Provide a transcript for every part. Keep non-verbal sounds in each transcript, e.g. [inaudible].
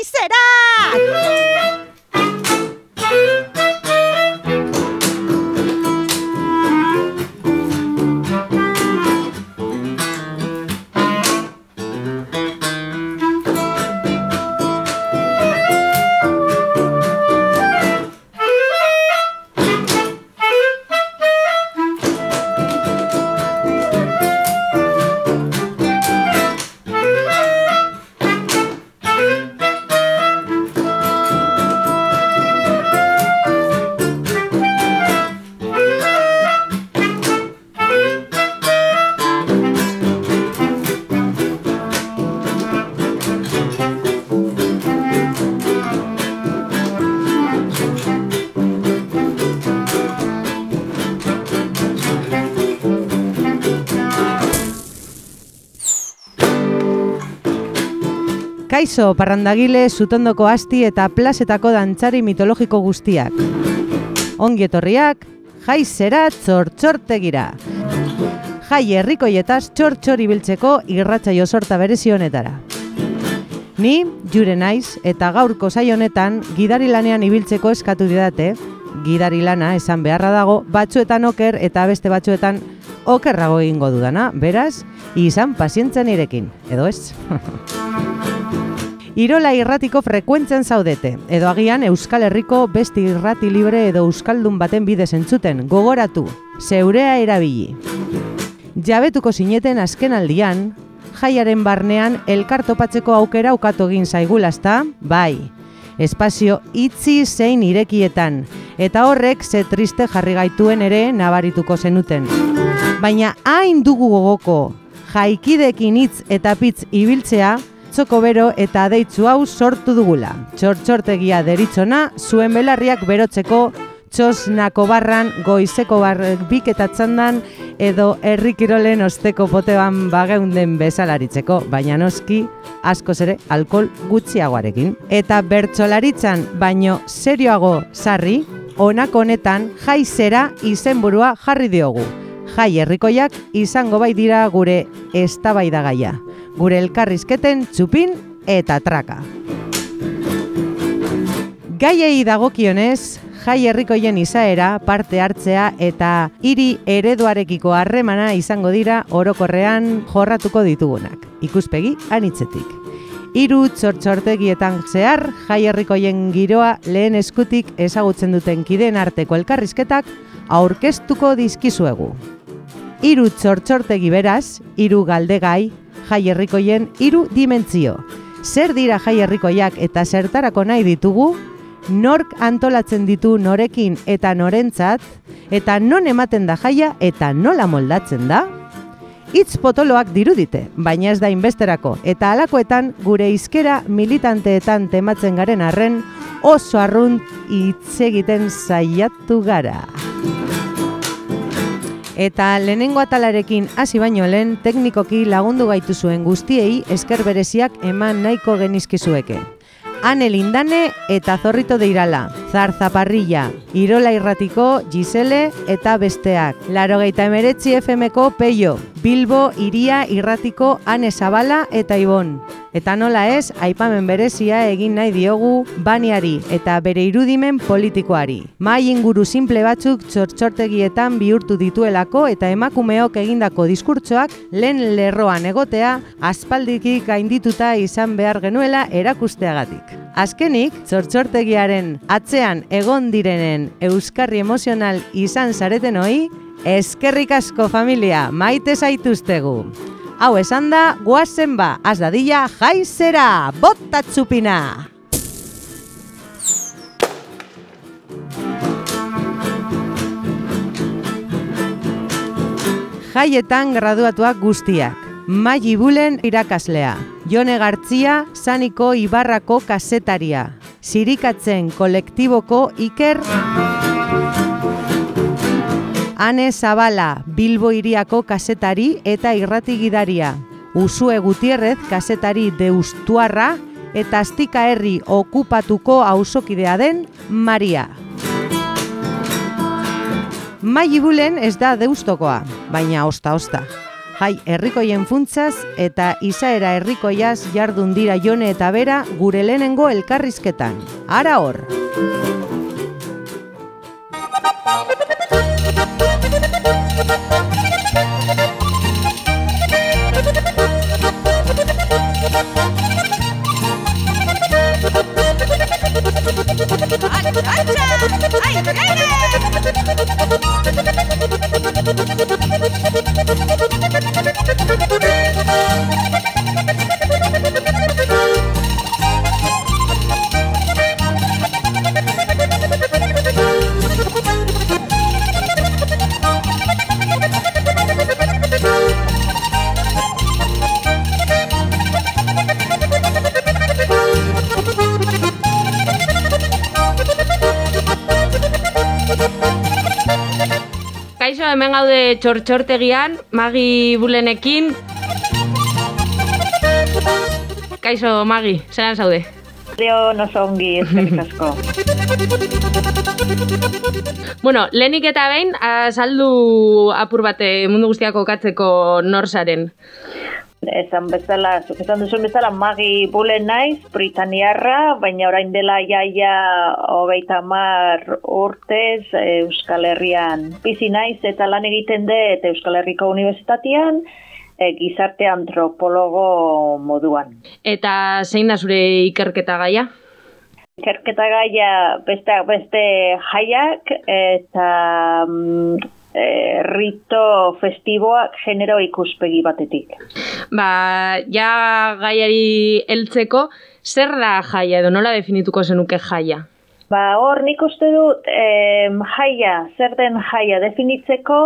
있어 야. Kaixo, parrandagile, zutondoko asti eta plazetako dantzari mitologiko guztiak. Ongi etorriak, jaizera txortxortegira. Jai herrikoietaz txortxor ibiltzeko irratsaio sorta berezi honetara. Ni, jure naiz, eta gaurko zai honetan gidari lanean ibiltzeko eskatu didate, gidari lana esan beharra dago, batzuetan oker eta beste batzuetan okerrago egingo dudana, beraz, izan pazientzen irekin, edo ez? [laughs] Irola irratiko frekuentzen zaudete, edo agian Euskal Herriko beste irrati libre edo Euskaldun baten bidez entzuten, gogoratu, zeurea erabili. Jabetuko sineten azken aldian, jaiaren barnean elkartopatzeko aukera ukatu egin zaigulazta, bai, espazio itzi zein irekietan, eta horrek ze triste jarri gaituen ere nabarituko zenuten. Baina hain dugu gogoko, jaikidekin hitz eta pitz ibiltzea, txoko bero eta deitzu hau sortu dugula. Txortxortegia deritzona, zuen belarriak berotzeko, txosnako barran, goizeko barrek biketatzen edo herrikirolen osteko poteban bageunden bezalaritzeko, baina noski, askoz ere, alkohol gutxiagoarekin. Eta bertsolaritzan, baino serioago sarri, honako honetan jaizera izenburua jarri diogu. Jai herrikoiak izango bai dira gure eztabaidagaia gure elkarrizketen txupin eta traka. Gaiei dagokionez, jai herrikoien izaera, parte hartzea eta hiri ereduarekiko harremana izango dira orokorrean jorratuko ditugunak. Ikuspegi anitzetik. Hiru txortxortegietan zehar, jai herrikoien giroa lehen eskutik ezagutzen duten kideen arteko elkarrizketak aurkeztuko dizkizuegu. Hiru txortxortegi beraz, hiru galdegai, jai herrikoien hiru dimentsio. Zer dira jai herrikoiak eta zertarako nahi ditugu? Nork antolatzen ditu norekin eta norentzat? Eta non ematen da jaia eta nola moldatzen da? Itz potoloak dirudite, baina ez da inbesterako, eta alakoetan gure izkera militanteetan tematzen garen arren oso arrunt hitz egiten saiatu gara. Eta lehenengo atalarekin hasi baino lehen teknikoki lagundu gaitu zuen guztiei esker bereziak eman nahiko genizkizueke. Ane Lindane eta Zorrito Deirala, Zar Zaparrilla, Irola Irratiko, Gisele eta besteak. Laro geita emeretzi FMko Peio, Bilbo, Iria, Irratiko, Ane Zabala eta Ibon. Eta nola ez, aipamen berezia egin nahi diogu baniari eta bere irudimen politikoari. Mai inguru simple batzuk txortxortegietan bihurtu dituelako eta emakumeok egindako diskurtsoak lehen lerroan egotea aspaldikik gaindituta izan behar genuela erakusteagatik. Azkenik, txortxortegiaren atzean egon direnen euskarri emozional izan zareten hoi, eskerrik asko familia, maite zaituztegu. Hau esan da, guazen ba, az dadila jaizera, botatzupina! Jaietan graduatuak guztiak. Mai Bulen irakaslea. Jone Gartzia, Saniko Ibarrako kasetaria. Sirikatzen kolektiboko Iker... Ane Zabala, Bilbo iriako kasetari eta irrati gidaria. Usue Gutierrez, kasetari deustuarra eta astika herri okupatuko auzokidea den Maria. Mai Bulen ez da deustokoa, baina osta-osta. Jai herrikoien funtzaz eta izaera herrikoiaz jardun dira jone eta bera gure lehenengo elkarrizketan. Ara hor! Kaixo, txortxortegian, magi bulenekin. Kaixo, magi, zelan zaude? Dio noso ongi eskerrik asko. [laughs] Bueno, lehenik eta behin, azaldu apur bate mundu guztiako katzeko norsaren. Esan bezala, zuk esan duzun bezala, magi bulen naiz, Britaniarra, baina orain dela jaia hogeita mar urtez Euskal Herrian bizi naiz eta lan egiten dut Euskal Herriko Unibertsitatean, e, gizarte antropologo moduan. Eta zein da zure ikerketa gaia? Ikerketa gaia beste, beste jaiak eta mm, e, rito festiboak genero ikuspegi batetik. Ba, ja gaiari heltzeko, zer da jaia edo nola definituko zenuke jaia? Ba, hor nik uste dut em, jaia, zer den jaia definitzeko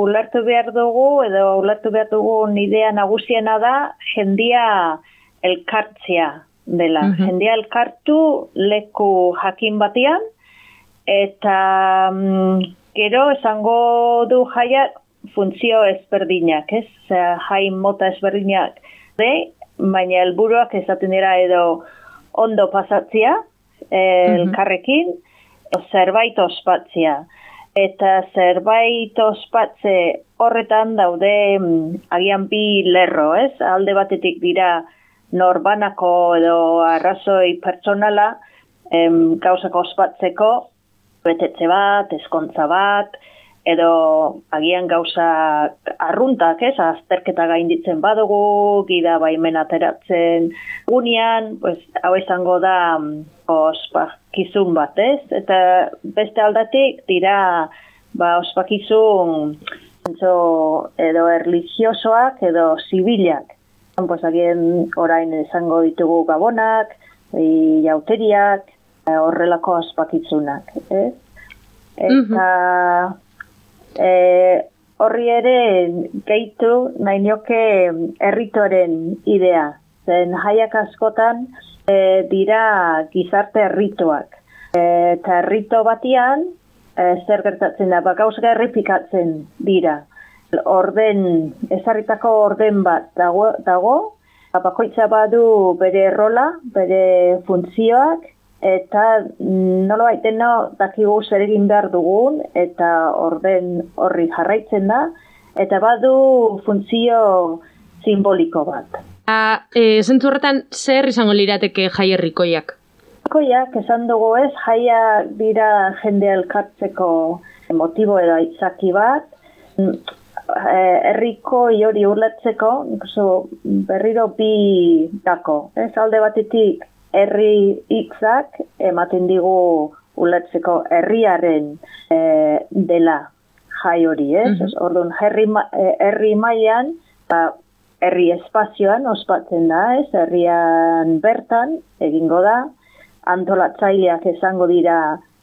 ulertu behar dugu edo ulertu behar dugu idea nagusiena da jendia elkartzea dela. Mhm. Jendia elkartu leku jakin batian eta mm, gero esango du jaiak funtzio ezberdinak, ez? Jai mota ezberdinak de, baina helburuak esaten dira edo ondo pasatzea, elkarrekin, zerbait ospatzea. Eta zerbait ospatze horretan daude mm, agian bi lerro, ez? Alde batetik dira norbanako edo arrazoi pertsonala em, gauzako ospatzeko, betetze bat, eskontza bat, edo agian gauza arruntak, ez, azterketa gainditzen badugu, gida baimen ateratzen gunean, pues, hau izango da mm, ospakizun bat, ez? Eta beste aldatik dira ba, ospakizun entzo, edo erligiosoak edo zibilak. Pues, agien orain izango ditugu gabonak, jauteriak, horrelako ospakizunak, ez? Eta e, horri ere gehitu nahi nioke erritoren idea. Zen jaiak askotan e, dira gizarte errituak. E, eta errito batian, e, zer gertatzen da, ba, gauzga errepikatzen dira. Orden, ezarritako orden bat dago, dago bakoitza badu bere rola, bere funtzioak, eta nola baiten no, dakigu zer egin behar dugun, eta orden horri jarraitzen da, eta badu funtzio simboliko bat. A, e, zentzu horretan, zer izango lirateke jai herrikoiak? Koiak, esan dugu ez, jaia dira jende elkartzeko motibo edo aitzaki bat, herriko hori urlatzeko, berriro bi dako. Ez alde batetik herri hitzak ematen digu ulertzeko herriaren e, dela jai hori, ez? Mm Orduan, herri, herri mailan, ba, herri espazioan ospatzen da, ez? Herrian bertan egingo da, antolatzaileak esango dira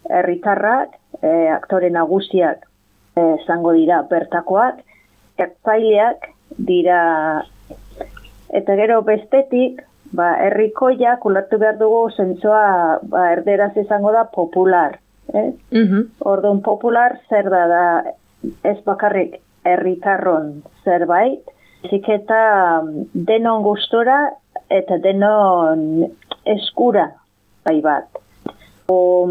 herritarrak, e, aktore nagusiak esango dira bertakoak, ertzaileak dira eta gero bestetik ba, herrikoiak ulertu behar dugu zentzoa ba, erderaz izango da popular. Eh? Mm Orduan popular zer da da ez bakarrik herritarron zerbait, zik eta denon gustora eta denon eskura bai bat. O,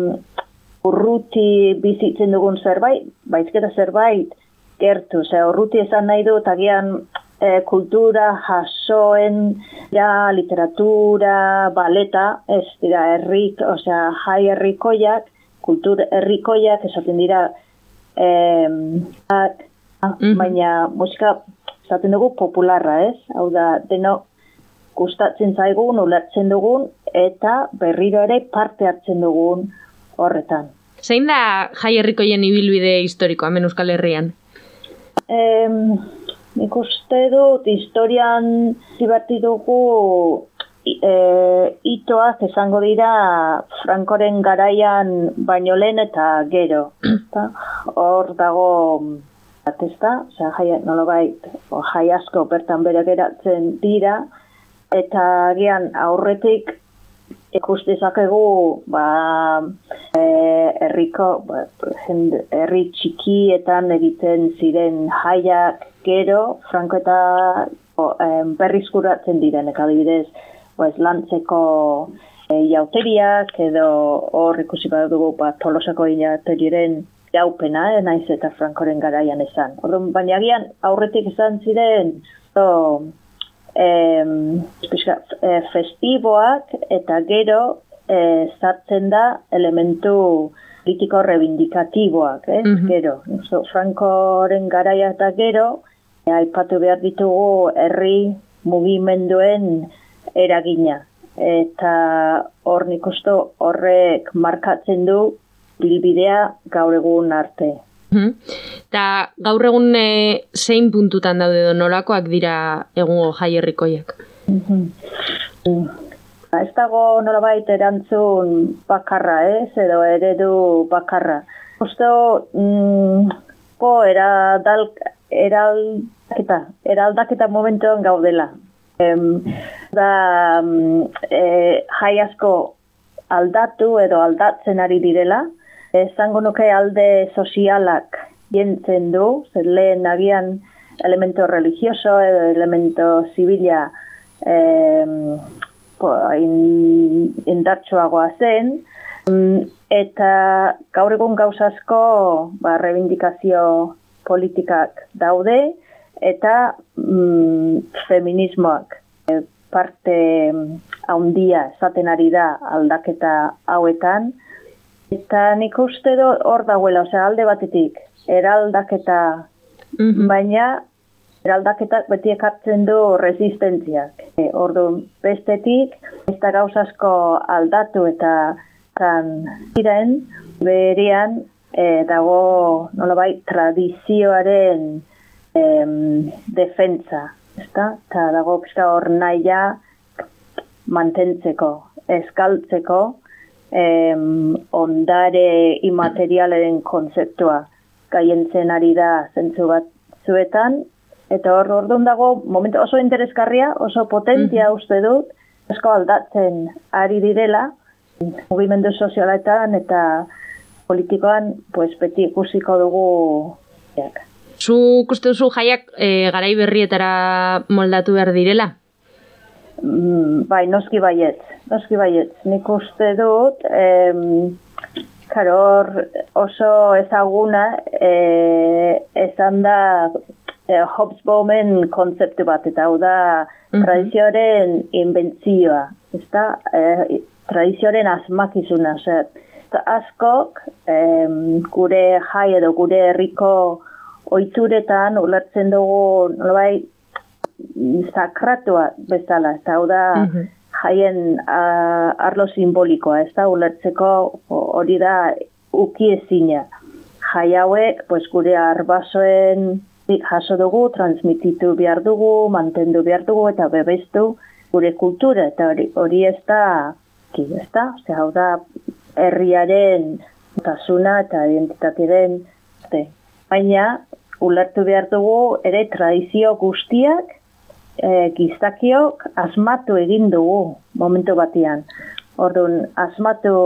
urruti bizitzen dugun zerbait, baizketa zerbait, gertu, ze urruti esan nahi dut, agian e, kultura jasoen ja, literatura, baleta, ez dira herrik, osea, jai herrikoiak, kultur herrikoiak, esaten dira, eh, baina musika esaten dugu popularra, ez? Hau da, deno gustatzen zaigun, ulertzen dugun, eta berriro ere parte hartzen dugun horretan. Zein da jai herrikoien ibilbide historiko, hemen Euskal Herrian? Em, nik uste dut, historian ziberti dugu e, itoak esango dira Frankoren garaian baino lehen eta gero. Hor dago da, osea, jai, nolabait, jai asko bertan bere geratzen dira, eta gian aurretik ikus dezakegu ba e, herriko ba, herri txikietan egiten ziren jaiak gero franko eta berrizkuratzen diren adibidez pues lantzeko e, jauteriak edo hor ikusi badugu ba tolosako jauteriren jaupena eh, naiz eta frankoren garaian esan. Orduan baina agian aurretik izan ziren o, em, e, festiboak eta gero e, zartzen da elementu politiko rebindikatiboak, eh? Mm gero. So, Frankoren garaia eta gero, e, aipatu behar ditugu herri mugimenduen eragina. Eta hor nik horrek markatzen du bilbidea gaur egun arte. Eta gaur egun e, zein puntutan daude edo nolakoak dira egungo jai herrikoiak? Ez dago nolabait erantzun bakarra, ez, edo eredu bakarra. Justo, mm, po, era dal, eraldaketa, eraldaketa momentuan gaudela. Em, da, e, jai asko aldatu edo aldatzen ari direla, esango nuke alde sozialak jentzen du, zer lehen agian elemento religioso edo elemento zibila eh, indartsuagoa zen, eta gaur egun gauzasko ba, rebindikazio politikak daude, eta mm, feminismoak. E, parte haundia esaten ari da aldaketa hauetan, Eta nik uste do hor dagoela, osea, alde batetik, eraldaketa, mm baina eraldaketak beti ekartzen du resistentziak. E, ordu bestetik, ez da gauzasko aldatu eta kan ziren, berian e, dago nolabai tradizioaren em, defentza. Eta dago pizka hor naia mantentzeko, eskaltzeko, em, ondare imaterialaren konzeptua gaientzen ari da zentzu bat zuetan, eta hor orduan dago momentu oso interesgarria, oso potentia mm uste dut, esko aldatzen ari direla, mugimendu sozialetan eta politikoan pues, beti ikusiko dugu jak. Zu uste duzu jaiak e, garai berrietara moldatu behar direla? Mm, bai, noski baiet, noski baiet. Nik uste dut, em, karor oso ezaguna e, esan da e, Hobsbawmen konzeptu bat, eta hau da mm -hmm. tradizioaren inbentzioa, ez da, e, tradizioaren asmakizuna, zer. Askok, em, gure jai edo gure herriko oituretan ulertzen dugu, nolai, sakratua bezala, eta hau da mhm. jaien arlo simbolikoa, ez da ulertzeko hori da ukiezina. Jai hauek, pues, gure arbasoen jaso dugu, transmititu behar dugu, mantendu behar dugu eta bebeztu gure kultura, eta hori, hori ez da, ki, ez da, hau da herriaren tasuna eta identitateren, baina ulertu behar dugu ere tradizio guztiak e, gizakiok asmatu egin dugu momentu batian. Orduan, asmatu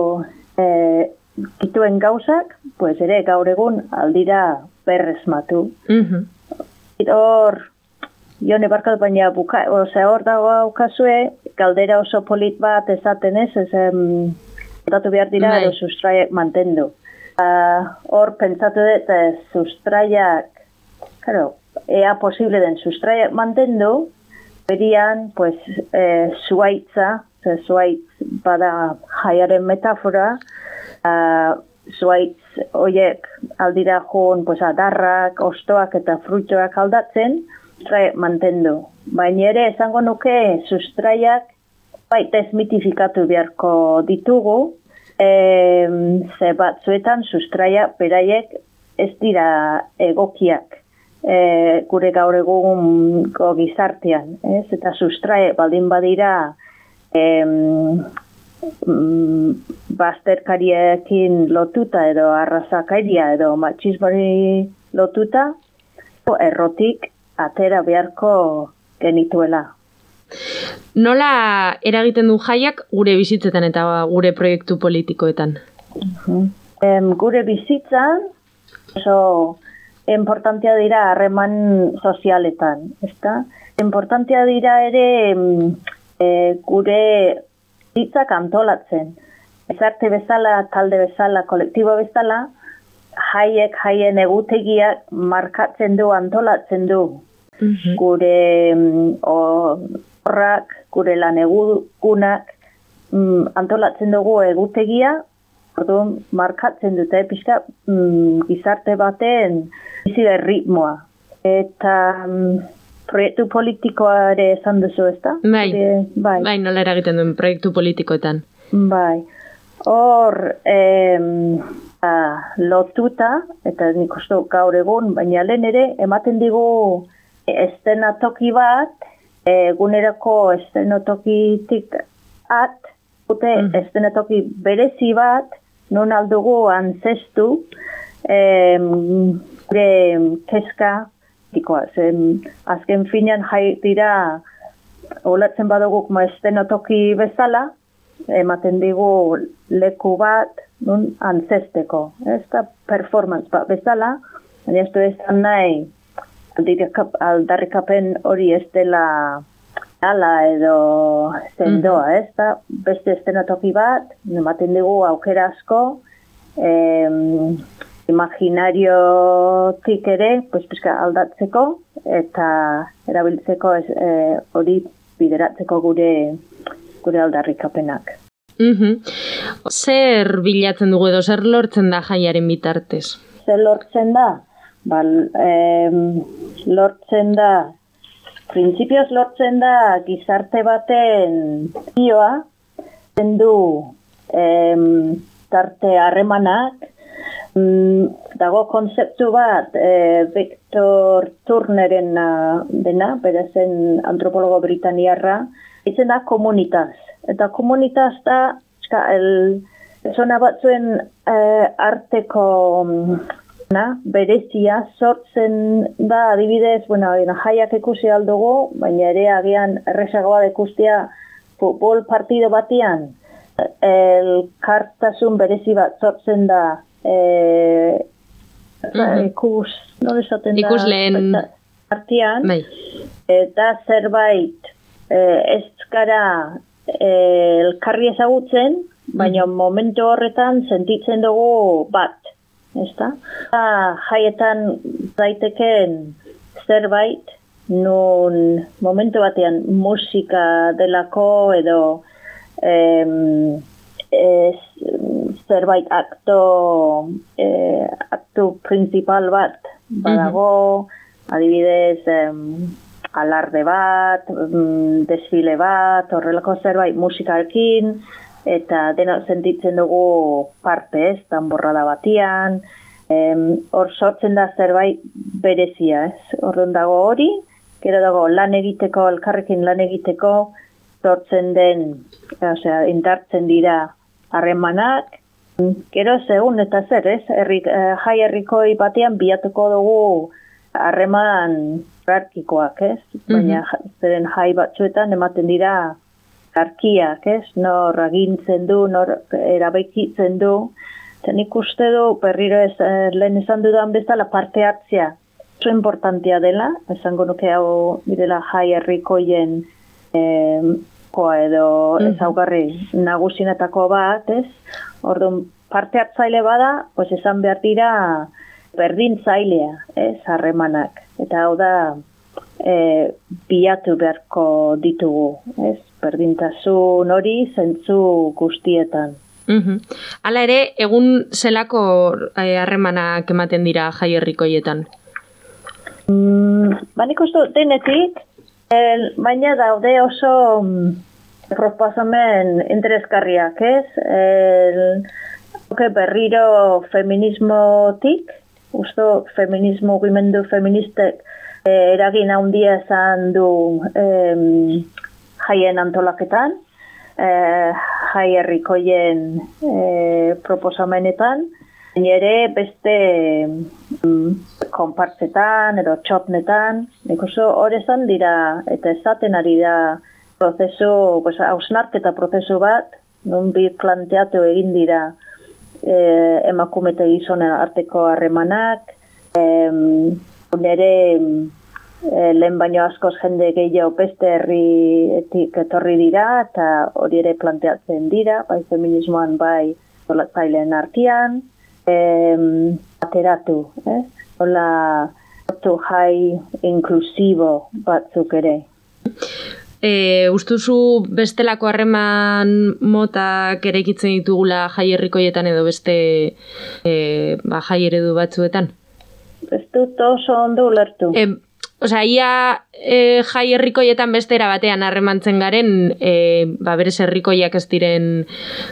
e, kituen gauzak, pues ere gaur egun aldira berresmatu. Mm -hmm. Hor, jone barkat baina buka, ose, hor dago aukazue, galdera oso polit bat ezaten ez, ez em, datu behar dira, edo sustraiak mantendu. Hor, pentsatu dut, sustraiak, claro, ea posible den sustraiak mantendu, berian, pues, e, zuaitza, ze zuaitz bada jaiaren metafora, uh, zuaitz oiek aldira joan pues, adarrak, ostoak eta fruitoak aldatzen, sustraiak mantendu. Baina ere, esango nuke, sustraiak baita ez mitifikatu beharko ditugu, e, ze batzuetan sustraia beraiek ez dira egokiak e, gure gaur egun gizartean. Ez? Eta sustrae baldin badira e, bazterkariekin lotuta edo arrazakairia edo matxizbari lotuta, errotik atera beharko genituela. Nola eragiten du jaiak gure bizitzetan eta gure proiektu politikoetan? em, gure bizitzan oso importantia dira harreman sozialetan, ezta? Importantia dira ere e, gure bizitzak antolatzen. Ezarte bezala, talde bezala, kolektibo bezala, jaiek, jaien egutegiak markatzen du, antolatzen du. Gure o, horrak, gure lan egunak, mm, antolatzen dugu egutegia, orduan markatzen dute pixka mm, gizarte baten bizi ritmoa. Eta mm, proiektu politikoa ere esan duzu, ez da? Bai, bai. bai nola eragiten duen proiektu politikoetan. Bai, hor em, a, lotuta, eta nik uste gaur egun, baina lehen ere, ematen digu estenatoki bat, egunerako estenotokitik at, dute mm. estenatoki berezi bat, non aldugu antzestu, gure keska, dikoa, zen azken finean jai dira, olatzen baduguk ma estenatoki bezala, ematen digu leku bat, nun antzesteko, ez da performance bat bezala, baina ez du nahi, aldarrikapen hori ez dela ala edo zendoa, mm. ez da, beste estenatoki bat, ematen dugu aukera asko, em, imaginariotik ere, pues, pizka aldatzeko, eta erabiltzeko ez, e, hori bideratzeko gure gure aldarrikapenak. Mm -hmm. Zer bilatzen dugu edo, zer lortzen da jaiaren bitartez? Zer lortzen da? Ba, eh, lortzen da, printzipioz lortzen da gizarte baten zioa, zendu tarte harremanak, mm, dago konzeptu bat eh, Victor Turneren dena, berezen antropologo britaniarra, itzen da komunitaz. Eta komunitaz da, eska, el, zona batzuen eh, arteko na, berezia sortzen da adibidez, bueno, jaiak ikusi aldugu, baina ere agian erresagoa ikustia futbol partido batian el kartasun berezi bat sortzen da e, ikus, no esaten da ikus lehen partian bai. eta zerbait e, ez gara e, elkarri ezagutzen, baina momentu horretan sentitzen dugu bat ezta? Ah, jaietan daiteken zerbait, nun momentu batean musika delako edo em, ez, zerbait akto eh, aktu principal bat badago, adibidez em, alarde bat, desfile bat, horrelako zerbait musikarekin, eta dena sentitzen dugu parte ez, tanborrada batian, hor sortzen da zerbait berezia ez, horren dago hori, gero dago lan egiteko, elkarrekin lan egiteko, sortzen den, osea, indartzen dira harremanak, gero segun eta zer ez, Errik, eh, jai herrikoi batean biatuko dugu harreman hierarkikoak ez, baina mm zeren jai batzuetan ematen dira arkiak, ez? Nor agintzen du, nor erabekitzen du. Zen ikuste du, perriro ez, eh, lehen esan dudan bezala parte hartzea. Oso importantia dela, esango nuke hau direla jai herrikoien eh, koa edo mm ezaugarri nagusinetako bat, ez? Orduan, parte hartzaile bada, pues esan behar dira berdin zailea, ez, harremanak. Eta hau da, e, bilatu beharko ditugu, ez, berdintasun hori zentzu guztietan. Mhm. Hala ere, egun zelako eh, harremanak ematen dira jaierrikoietan? Mm, Banik uste denetik, el, baina daude oso mm, proposamen interesgarriak, ez? El, okay, berriro feminismotik, uste feminismo, gimendu feministek eh, eragin handia esan du em, jaien antolaketan, eh, jai herrikoien eh, proposamenetan, nire beste mm, konpartzetan edo txotnetan, nik oso horrezan dira eta esaten ari da prozesu, pues, hausnarketa prozesu bat, nun bi planteatu egin dira eh, emakume eta gizonen arteko harremanak, em, nire e, lehen baino askoz jende gehiago beste herrietik etorri dira eta hori ere planteatzen dira, bai feminismoan bai zolatzaileen artian, em, ateratu, eh? Hola, hartu jai inklusibo batzuk ere. E, ustuzu bestelako harreman motak eraikitzen ditugula jaierrikoietan edo beste e, ba, jai eredu batzuetan? Ez dut oso ondo ulertu. E, Osea, ia e, jai herrikoietan bestera batean harremantzen garen, e, ba, berez herrikoiak ez diren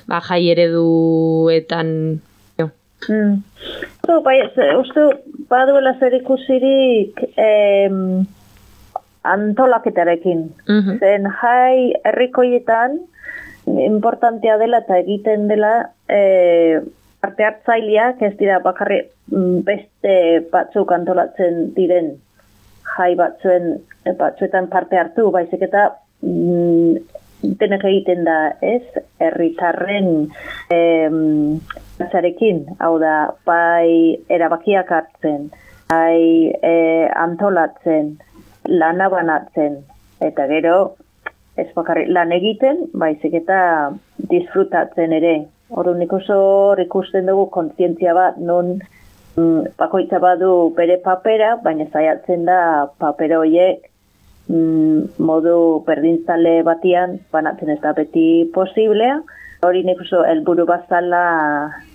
ba, jai ereduetan... Mm. Uste, bai, ze- uste, baduela zer ikusirik em, antolaketarekin. Mhm. Zen jai herrikoietan importantea dela eta egiten dela e, parte hartzaileak ez dira bakarri mm, beste batzuk antolatzen diren jai batzuen batzuetan parte hartu, baizik eta mm, denek egiten da, ez? Herritarren em, zarekin, hau da, bai erabakiak hartzen, bai e, antolatzen, lana banatzen, eta gero, ez bakarrik lan egiten, baizik eta disfrutatzen ere. Hor nik oso ikusten dugu kontzientzia bat, non bakoitza badu bere papera, baina zaiatzen da papera horiek mm, modu berdintzale batian banatzen ez da beti posiblea. Hori nik oso helburu bazala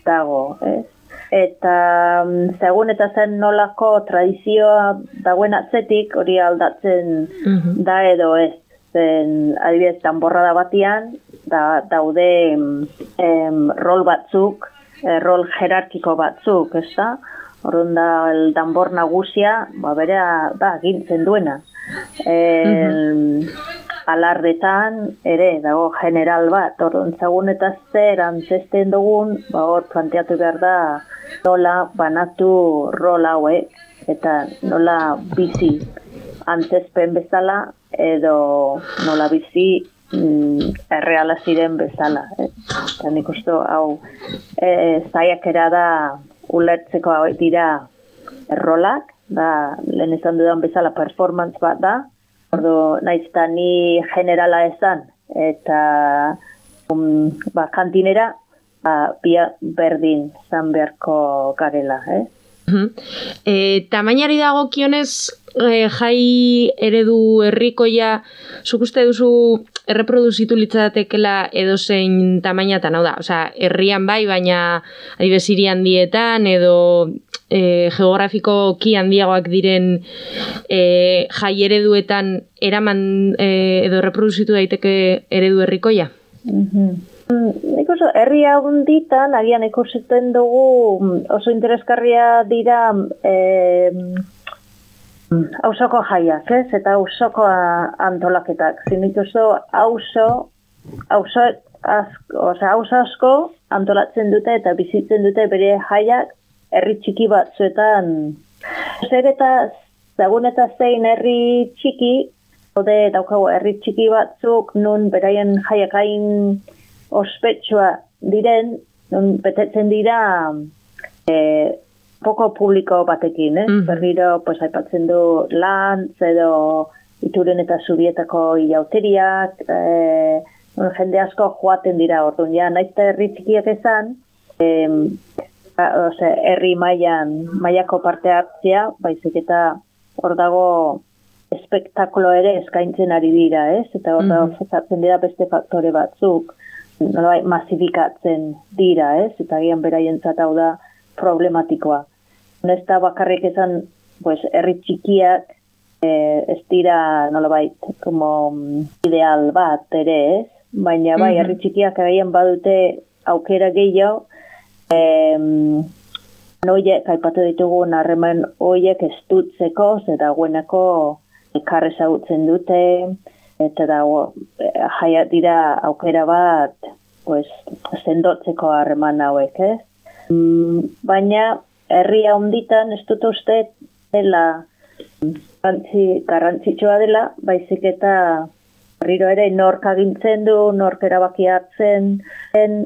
dago, ez? Eta mm, segun eta zen nolako tradizioa dagoen atzetik hori aldatzen Mhm. da edo ez. Zen, adibidez, danborrada batian, da, daude em, em, rol batzuk, rol jerarkiko batzuk, ez da? Orduan da, el danbor nagusia, ba, bera, da, gintzen duena. El, alardetan, ere, dago general bat, orduan zagun eta zer antzesten dugun, ba, hor planteatu behar da, nola banatu rol hauek, eta nola bizi antzezpen bezala, edo nola bizi mm, erreala ziren bezala. Eh? Eta nik uste hau e, zaiakera da ulertzeko hauek dira errolak, da lehen esan dudan bezala performance bat da, ordo naiz eta ni generala esan, eta um, ba, kantinera ba, bia berdin zan beharko garela, eh? E, tamainari dagokionez e, jai eredu herrikoia zuk uste duzu erreproduzitu litzatekela edozein tamainatan, hau da, osea, herrian bai, baina adibez hiri handietan edo e, geografiko ki handiagoak diren e, jai ereduetan eraman e, edo erreproduzitu daiteke eredu herrikoia? Mhm. Nik oso, herri hunditan, agian ikusten dugu mm, oso interesgarria dira eh, hausoko jaiak, ez? Eta hausoko a- antolaketak. Zinik oso hauso, hauso, asko, hauso asko antolatzen dute eta bizitzen dute bere jaiak herri txiki batzuetan. Zer eta zagun eta zein herri txiki, Ode daukagu herri txiki batzuk nun beraien jaiak hain ospetsua diren, betetzen dira e, poko publiko batekin, eh? Mhm. Berriro, pues, aipatzen du lantz edo ituren eta zubietako ilauteriak, e, nun jende asko joaten dira orduan, ja, naiz eta herri txikiak esan, em, ose, herri mailan mailako parte hartzea, baizik eta hor dago espektakulo ere eskaintzen ari dira, ez? Eta hor dago mm dira beste faktore batzuk, nolai masifikatzen dira, ez? Eta gian beraientzat hau da problematikoa. Ez da bakarrik esan, pues, herri txikiak eh, ez dira nolabait como ideal bat ere, ez? Baina bai, herri txikiak egin badute aukera gehiago, eh, noiek, aipatu ditugu, narremen oiek ez dutzeko, zera guenako ekarre zautzen dute, eta da, jaia dira aukera bat, pues, zendotzeko harreman hauek, ez? Mm, baina, herria onditan, ez dut uste, dela, garrantzitsua dela, baizik eta Riro ere nork agintzen du, nork erabaki hartzen, en,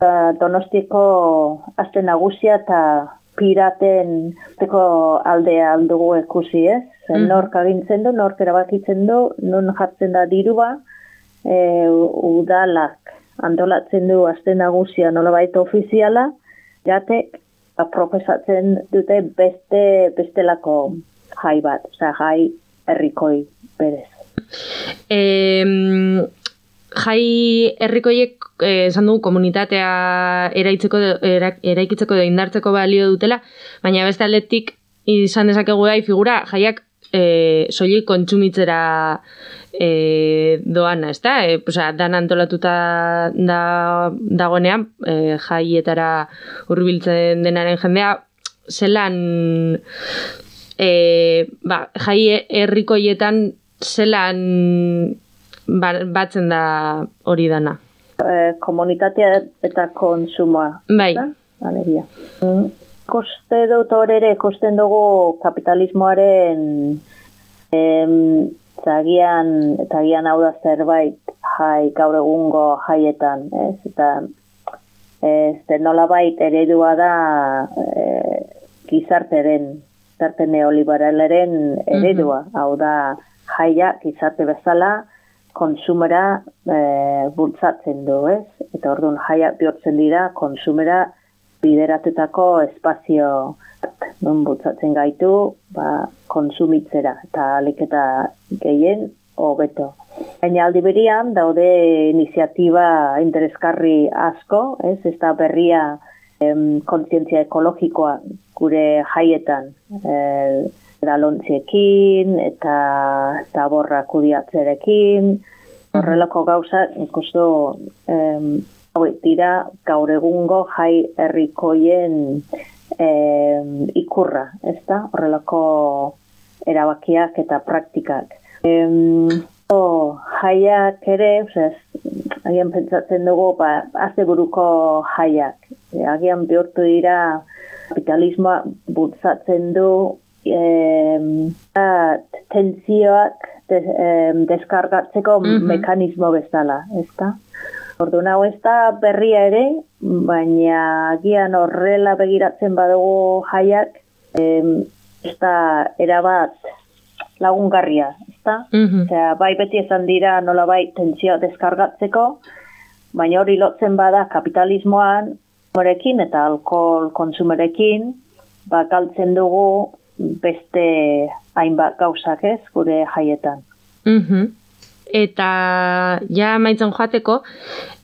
uh, donostiko azte nagusia eta piraten teko aldea aldugu ekusi ez. Mm. Nork agintzen du, nork erabakitzen du, nun jartzen da dirua, e, udalak antolatzen du azte nagusia nolabait ofiziala, jatek apropesatzen dute beste bestelako jai bat, oza, jai herrikoi berez. E, jai herrikoiek eh, esan dugu komunitatea eraitzeko, era, eraikitzeko edo indartzeko balio dutela, baina beste aletik izan dezakegu gai figura jaiak e, soilik kontsumitzera e, doana, ez da? E, oza, dan antolatuta da, dagoenean, e, jaietara urbiltzen denaren jendea, zelan e, ba, jai herrikoietan zelan ba, batzen da hori dana. E, komunitatea eta konsumoa. Bai. Alegia. Mm. Koste dut ere, kosten dugu kapitalismoaren em, zagian, eta gian hau da zerbait jai, gaur egungo jaietan, ez? Eta ez, nola bait eredua da e, gizarteren, gizarte neoliberalaren eredua, mm hau da jaia gizarte bezala konsumera e, bultzatzen du, ez? Eta orduan jaia bihurtzen dira konsumera bideratutako espazio non bultzatzen gaitu ba, konsumitzera eta alik eta gehien hobeto. Baina aldi berian daude iniziatiba intereskarri asko, ez? Ez da berria em, kontzientzia ekologikoa gure jaietan. E, edalontziekin eta taborra kudiatzerekin, horrelako gauza ikustu em, dira gaur egungo jai herrikoien em, ikurra, ez da? Horrelako erabakiak eta praktikak. Em, o, jaiak ere, osez, agian pentsatzen dugu, ba, azte buruko jaiak. E, agian bihurtu dira kapitalismoa bultzatzen du eh, tentzioak des, eh, deskargatzeko mekanismo bezala, ez da? Ordu nago ez da berria ere, baina gian horrela begiratzen badugu jaiak, eh, ez da erabat lagungarria, ez da? Mm bai beti esan dira nola bai tentzioa deskargatzeko, baina hori lotzen bada kapitalismoan, morekin eta alkohol konsumerekin, ba, galtzen dugu beste hainbat gauzak ez, gure jaietan. Mm Eta ja maitzen joateko,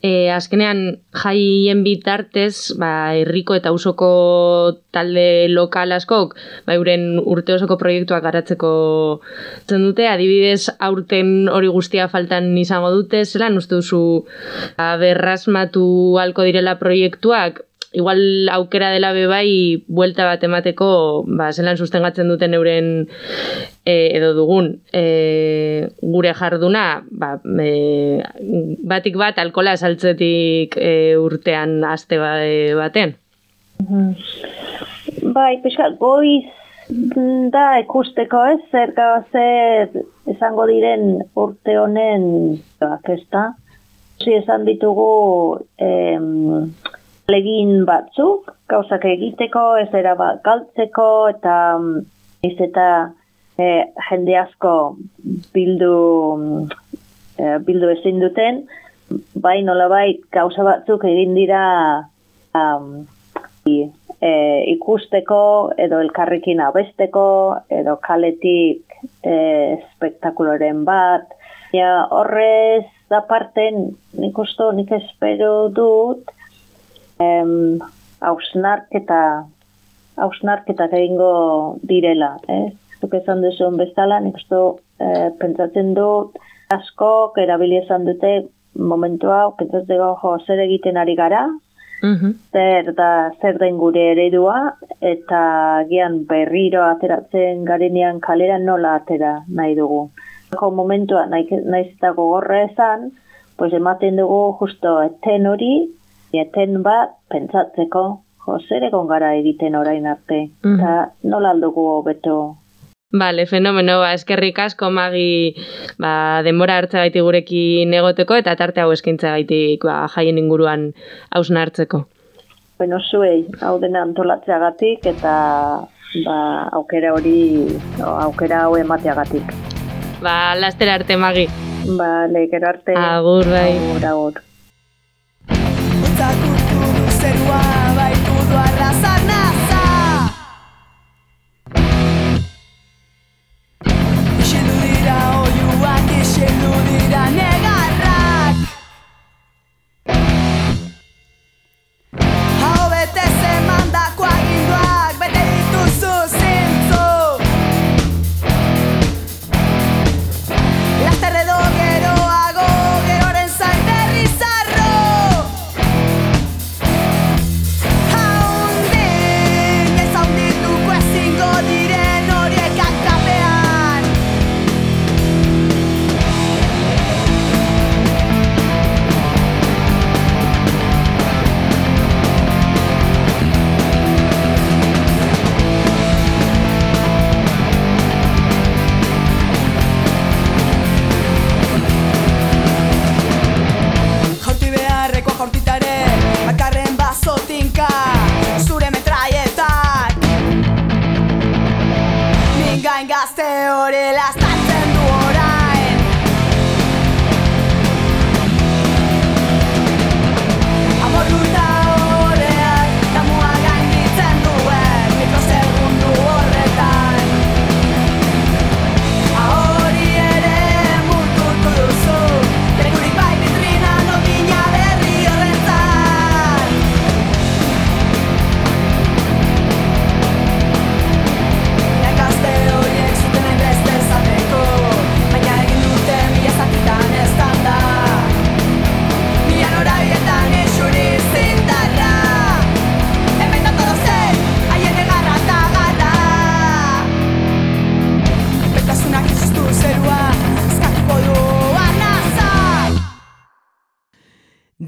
e, azkenean jaien bitartez, ba, herriko eta usoko talde lokal askok, ba, euren urte osoko proiektuak garatzeko zen dute, adibidez aurten hori guztia faltan izango dute, zelan uste duzu berrasmatu halko direla proiektuak, igual aukera dela be bai buelta bat emateko ba zelan sustengatzen duten euren e, edo dugun e, gure jarduna ba, e, batik bat alkola saltzetik e, urtean aste ba, e, baten. Bai, pixka, goiz da ikusteko ez, zer zer esango diren urte honen akesta. Si esan ditugu em, legin batzuk, gauzak egiteko, ez era bat galtzeko, eta mm, ez eta e, jende asko bildu, e, bildu ezin duten, bai nola bai gauza batzuk egin dira um, e, ikusteko edo elkarrekin abesteko edo kaletik e, espektakuloren bat. Ja, horrez parten nik usto, nik espero dut em, hausnarketa hausnarketa egingo direla. Eh? Zuk esan duzun bezala, nik usto e, pentsatzen dut asko, erabili esan dute momentu hau, pentsatzen jo, zer egiten ari gara, Mhm. zer da zer den gure eredua eta gian berriro ateratzen garenean kalera nola atera nahi dugu. Jo momentua naiz eta gogorra esan, pues ematen dugu justo eten hori, eten bat pentsatzeko, jo zer egon gara egiten orain arte. Mhm. Eta nola aldugu hobeto Vale, fenomeno, ba, eskerrik asko magi ba, denbora hartza gaiti gurekin egoteko eta tarte hau eskintza gaitik ba, jaien inguruan hausna hartzeko. Beno zuei, hau dena antolatzeagatik eta ba, aukera hori, aukera hau emateagatik. Ba, lastera arte magi. Ba, gero arte. Agur, bai. Agur, agur. Utzak urtu zerua baitu du dira oiuak, isildu dira negarrak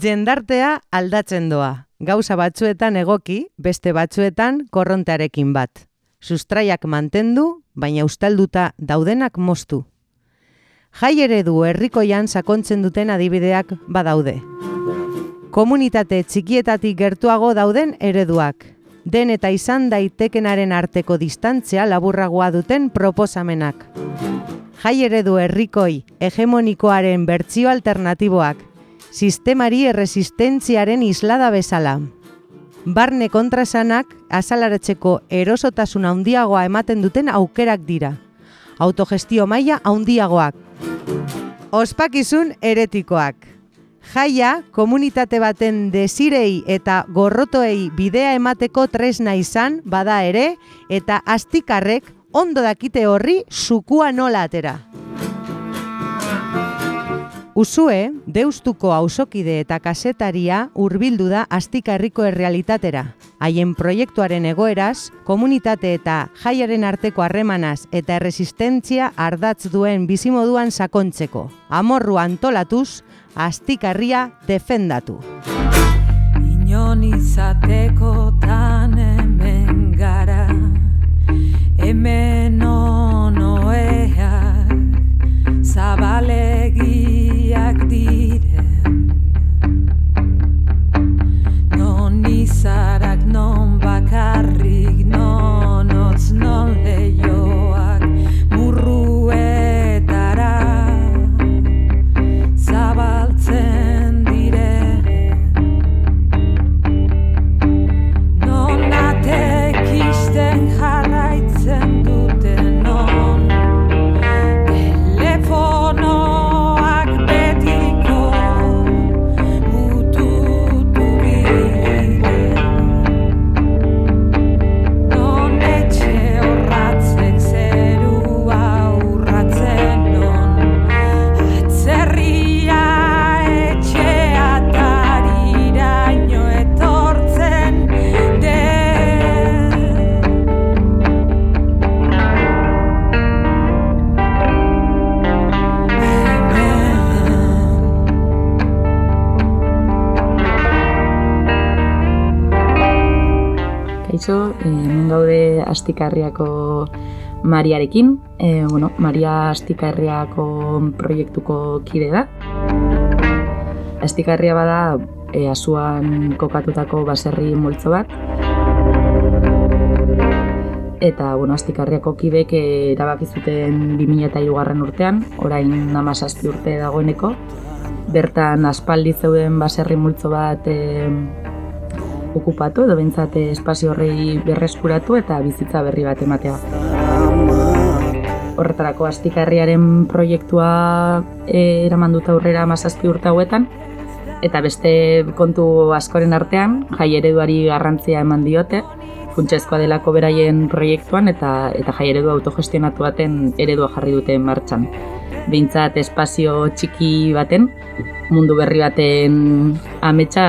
Jendartea aldatzen doa. Gauza batzuetan egoki, beste batzuetan korrontearekin bat. Sustraiak mantendu, baina ustalduta daudenak moztu. Jai eredu herrikoian sakontzen duten adibideak badaude. Komunitate txikietatik gertuago dauden ereduak. Den eta izan daitekenaren arteko distantzia laburragoa duten proposamenak. Jai eredu herrikoi hegemonikoaren bertsio alternatiboak, sistemari erresistentziaren islada bezala. Barne kontrasanak azalaratzeko erosotasun handiagoa ematen duten aukerak dira. Autogestio maila handiagoak. Ospakizun eretikoak. Jaia komunitate baten desirei eta gorrotoei bidea emateko tresna izan bada ere eta astikarrek ondo dakite horri sukua nola atera. Usue, deustuko auzokide eta kasetaria hurbildu da Astika herriko errealitatera. Haien proiektuaren egoeraz, komunitate eta jaiaren arteko harremanaz eta erresistentzia ardatz duen bizimoduan sakontzeko. Amorru antolatuz, Astikarria defendatu. Inon izatekotan hemen gara Hemen onoeak Zabalegiak non Astikarriako Mariarekin. E, bueno, Maria Astikarriako proiektuko kide da. Astikarria bada e, asuan kokatutako baserri multzo bat. Eta, bueno, Astikarriako kidek erabaki zuten 2003 garren urtean, orain namazazpi urte dagoeneko. Bertan aspaldi zeuden baserri multzo bat e, okupatu edo bentsat espazio horrei berreskuratu eta bizitza berri bat ematea. Horretarako astikarriaren proiektua e, eraman dut aurrera mazazpi urte hauetan, eta beste kontu askoren artean, jai ereduari garrantzia eman diote, funtsezkoa delako beraien proiektuan eta eta jai eredu autogestionatu baten eredua jarri dute martxan. Behintzat espazio txiki baten, mundu berri baten ametsa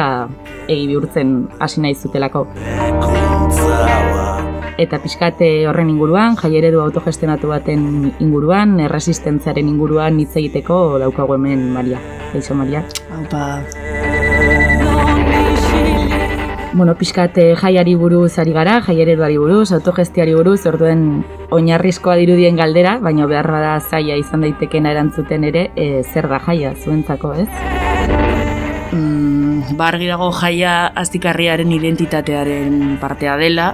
egi bihurtzen hasi nahi zutelako. Eta pixkate horren inguruan, jai eredu autogestionatu baten inguruan, erresistentziaren inguruan hitz egiteko daukagu hemen Maria. Eixo Maria. Aupa, Bueno, pixkate jaiari buruz ari gara, jai ereduari buruz, autogestiari buruz, orduen oinarrizkoa dirudien galdera, baina behar bada zaila izan daitekena erantzuten ere, e, zer da jaia zuentzako, ez? mm, bargi dago jaia aztikarriaren identitatearen partea dela,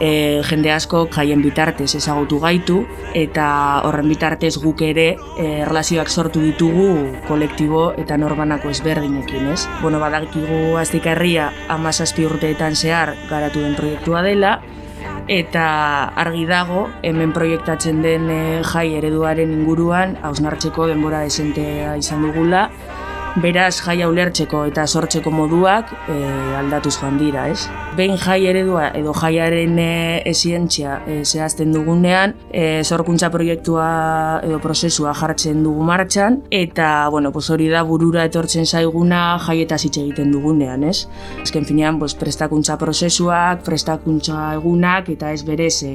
e, jende asko jaien bitartez ezagutu gaitu, eta horren bitartez guk ere e, sortu ditugu kolektibo eta norbanako ezberdinekin, ez? Bueno, badakigu aztikarria amazazpi urteetan zehar garatu den proiektua dela, eta argi dago hemen proiektatzen den e, jai ereduaren inguruan hausnartzeko denbora desentea izan dugula, Beraz, jaia ulertzeko eta sortzeko moduak e, aldatuz joan dira, ez? Behin jai eredua edo jaiaren e, esientzia e, zehazten dugunean, e, sorkuntza proiektua edo prozesua jartzen dugu martxan, eta, bueno, pues hori da burura etortzen zaiguna jaietaz hitz egiten dugunean, ez? Azken finean, pues, prestakuntza prozesuak, prestakuntza egunak, eta ez berez e,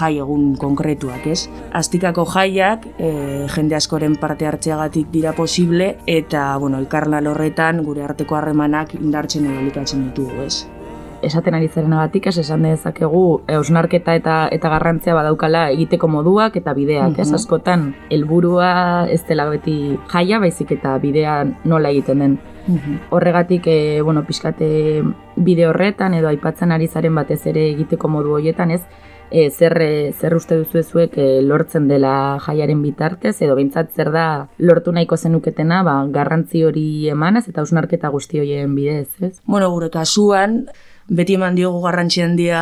jai egun konkretuak, ez? Aztikako jaiak, e, jende askoren parte hartzeagatik dira posible, eta, bueno, elkarlan horretan gure arteko harremanak indartzen edo ditugu, ez? Esaten ari zarenagatik, ez esan dezakegu, eusnarketa eta eta garrantzia badaukala egiteko moduak eta bideak, ez Mhm. askotan helburua ez dela beti jaia, baizik eta bidea nola egiten den. Horregatik, e, bueno, pixkate bide horretan edo aipatzen ari zaren batez ere egiteko modu horietan, ez? E, zer, zer uste duzu zuek e, lortzen dela jaiaren bitartez, edo behintzat zer da lortu nahiko zenuketena, ba, garrantzi hori emanez eta ausnarketa guzti horien bidez, ez? Bueno, gure kasuan, beti eman diogu garrantzi handia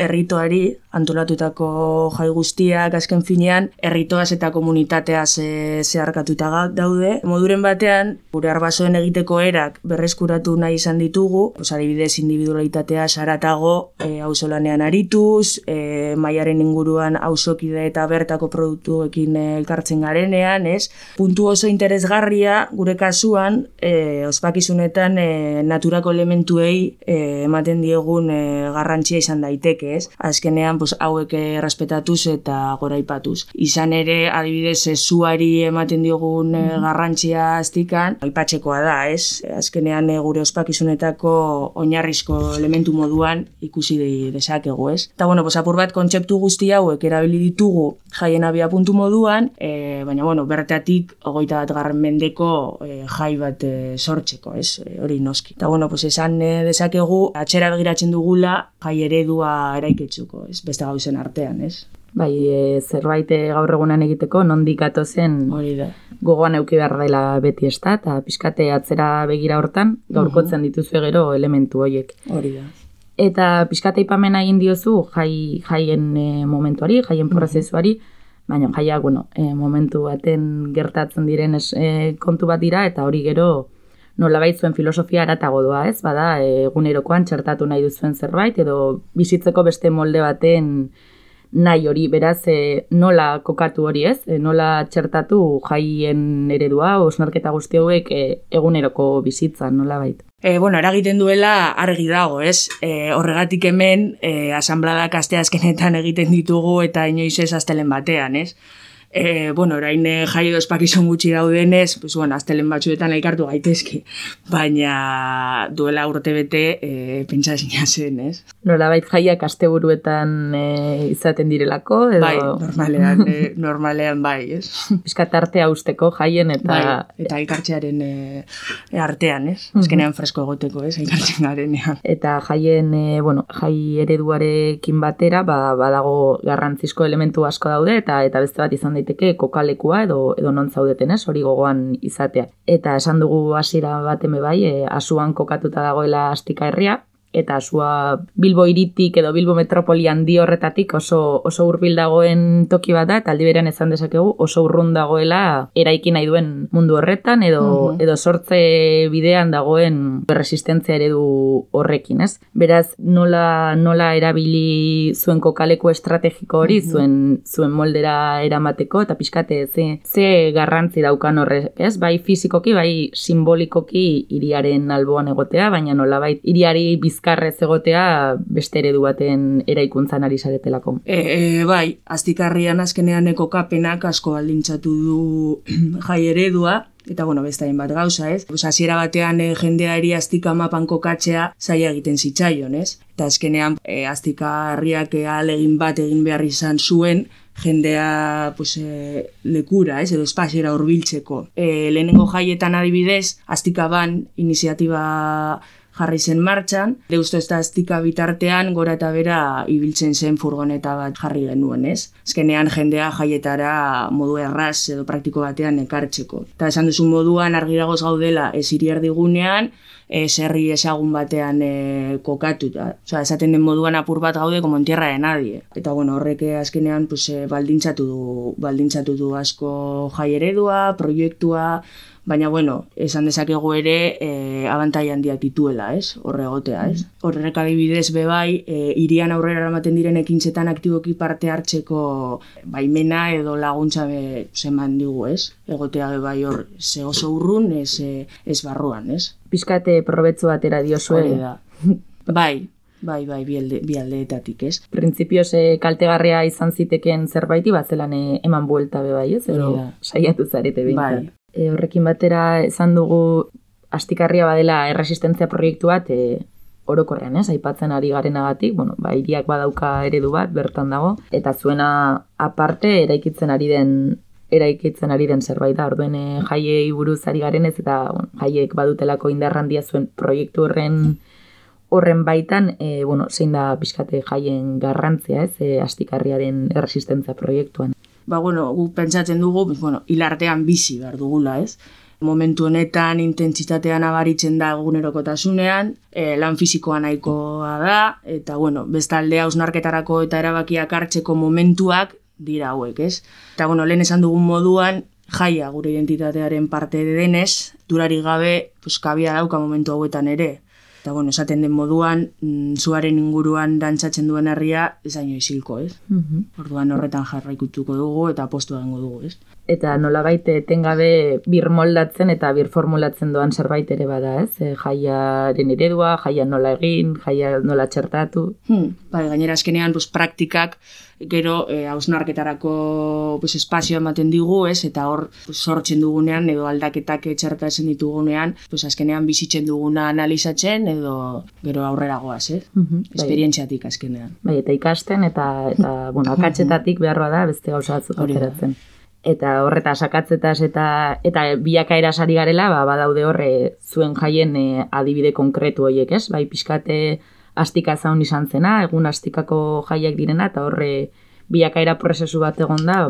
herritoari, antolatutako jai guztiak azken finean, herritoaz eta komunitateaz e, zeharkatuta daude. Moduren batean, gure arbasoen egiteko erak berreskuratu nahi izan ditugu, pues, adibidez individualitatea saratago e, auzolanean arituz, e, maiaren inguruan auzokide eta bertako produktuekin elkartzen garenean, ez? Puntu oso interesgarria gure kasuan, e, ospakizunetan e, naturako elementuei e, ematen diegun e, garrantzia izan daiteke, ez? Azkenean, pues, hauek errespetatuz eta goraipatuz. Izan ere, adibidez, e, zuari ematen diogun e, garrantzia aztikan, aipatzekoa da, ez? Azkenean, gure ospakizunetako oinarrizko elementu moduan ikusi de- dezakegu, ez? Eta, bueno, pues, apur bat kontzeptu guzti hauek erabili ditugu jaien abia puntu moduan, e, baina, bueno, bertatik, ogoita bat garren mendeko e, jai bat e, sortzeko, ez? E, hori noski. Eta, bueno, pues, esan e, dezakegu, atxera begiratzen dugula jai eredua eraiketzuko, ez? Beste gauzen artean, ez? Bai, e, zerbait e, gaur egunan egiteko nondik zen Hori da. gogoan euki behar dela beti ez da, eta pixkate atzera begira hortan, gaurkotzen dituzu gero elementu horiek. Hori da. Eta pixkate ipamena egin diozu jai, jaien e, momentuari, jaien prozesuari, baina jaiak, bueno, e, momentu baten gertatzen diren es, e, kontu bat dira, eta hori gero nolabait zuen filosofia aratago doa, ez? Bada, egunerokoan txertatu nahi duzuen zerbait, edo bizitzeko beste molde baten nahi hori, beraz, e, nola kokatu hori ez, e, nola txertatu jaien eredua, osnarketa guzti hauek e, eguneroko bizitzan, nola bait. E, bueno, eragiten duela argi dago, ez? E, horregatik hemen, e, asambladak asteazkenetan egiten ditugu eta inoiz ez astelen batean, ez? E, bueno, orain e, jai edo espakizun gutxi daudenez, pues, bueno, aztelen batzuetan elkartu gaitezki, baina duela urte bete e, pentsa ezina zen, ez? Nola bait jaiak asteburuetan e, izaten direlako, edo... Bai, normalean, e, [laughs] normalean bai, ez? Piskat artea usteko jaien eta... Bai, eta elkartzearen e, artean, ez? Azkenean fresko egoteko, ez? Elkartzen garenean. Eta jaien, e, bueno, jai ereduarekin batera, ba, badago garrantzizko elementu asko daude, eta eta beste bat izan daiteke kokalekua edo edo non zaudeten, ez? Hori gogoan izatea. Eta esan dugu hasiera bateme bai, e, asuan kokatuta dagoela astika herria, eta asua Bilbo iritik edo Bilbo metropoli handi horretatik oso oso hurbil dagoen toki bat da eta aldi berean esan dezakegu oso urrun dagoela eraiki nahi duen mundu horretan edo Mhm. edo sortze bidean dagoen resistentzia eredu horrekin, ez? Beraz, nola nola erabili zuen kokaleko estrategiko hori zuen zuen moldera eramateko eta pixkate ze ze garrantzi daukan horrek, ez? Bai fisikoki, bai simbolikoki hiriaren alboan egotea, baina nolabait hiriari bizkarrez egotea beste eredu baten eraikuntzan ari zaretelako. E, e, bai, aztikarrian azkenean ekokapenak asko baldintzatu du [clears throat] jai eredua, eta bueno, beste hainbat gauza, ez? Hasiera batean e, jendeari aztika mapan kokatzea zaila egiten zitzaion, ez? Eta azkenean e, aztikarriak e, ahalegin bat egin behar izan zuen, jendea pues, e, lekura, ez, edo espaziera hurbiltzeko. E, lehenengo jaietan adibidez, aztikaban iniziatiba jarri zen martxan, deusto ez da bitartean gora eta bera ibiltzen zen furgoneta bat jarri genuen, ez? Azkenean jendea jaietara modu erraz edo praktiko batean ekartzeko. Eta esan duzu moduan argiragoz gaudela ez hiri erdigunean, ez herri ezagun batean e, kokatuta. Osea, esaten den moduan apur bat gaude como en tierra de nadie. Eta bueno, horrek azkenean pues, eh, baldintzatu du, baldintzatu du asko jai eredua, proiektua, baina bueno, esan dezakegu ere e, abantai handiak dituela, ez? Horre egotea, ez? Horrek adibidez be bai, e, irian aurrera eramaten diren ekintzetan aktiboki parte hartzeko baimena edo laguntza be zeman digu, ez? Egotea be bai hor ze oso urrun, ez, ez barruan, ez? Pixkate probetzu atera diozue. Da. [laughs] Bai, bai, bai, bi, alde, bi aldeetatik, ez? Printzipioz eh, kaltegarria izan ziteken zerbaiti bat zelan eh, eman buelta be bai, ez? Edo saiatu zarete behintzat. Bai. E, horrekin batera esan dugu astikarria badela erresistentzia proiektu bat e, orokorrean, ez? Aipatzen ari garenagatik, bueno, ba, hiriak badauka eredu bat bertan dago eta zuena aparte eraikitzen ari den eraikitzen ari den zerbait da. Orduen e, jaiei buruz ari garenez eta bueno, jaiek badutelako indarrandia zuen proiektu horren horren baitan, e, bueno, zein da pixkate jaien garrantzia, ez, e, astikarriaren erresistentzia proiektuan. Ba, bueno, guk pentsatzen dugu, bueno, hilartean bizi behar dugula, ez? Momentu honetan intentsitatean abaritzen da egunerokotasunean, e, lan fisikoa nahikoa da, eta, bueno, bestalde hausnarketarako eta erabakiak hartzeko momentuak dira hauek, ez? Eta, bueno, lehen esan dugun moduan, jaia gure identitatearen parte denez, durari gabe, pues, kabia dauka momentu hauetan ere. Eta, bueno, esaten den moduan, mm, zuaren inguruan dantzatzen duen herria, ezaino isilko, ez? Orduan horretan jarraikutuko dugu eta postu egingo dugu, ez? Eta nolabait etengabe birmoldatzen eta birformulatzen doan zerbait ere bada, ez? E, jaiaren eredua, jaia nola egin, jaia nola txertatu. Hmm, bai, gainera azkenean pues, praktikak gero e, hausnarketarako pues, espazio ematen digu, ez? Eta hor pues, sortzen dugunean edo aldaketak etxertatzen ditugunean, pues, azkenean bizitzen duguna analizatzen edo gero aurrera goaz, ez? Mhm, bai. Esperientziatik azkenean. Bai, eta ikasten eta, eta bueno, [laughs] akatzetatik beharra da beste gauza batzuk ateratzen. Eta horreta sakatzetaz eta eta bilakaera sari garela, ba, badaude horre zuen jaien e, adibide konkretu horiek, ez? Bai, pixkate astika zaun izan zena, egun astikako jaiak direna, eta horre bilakaera prozesu bat egon da,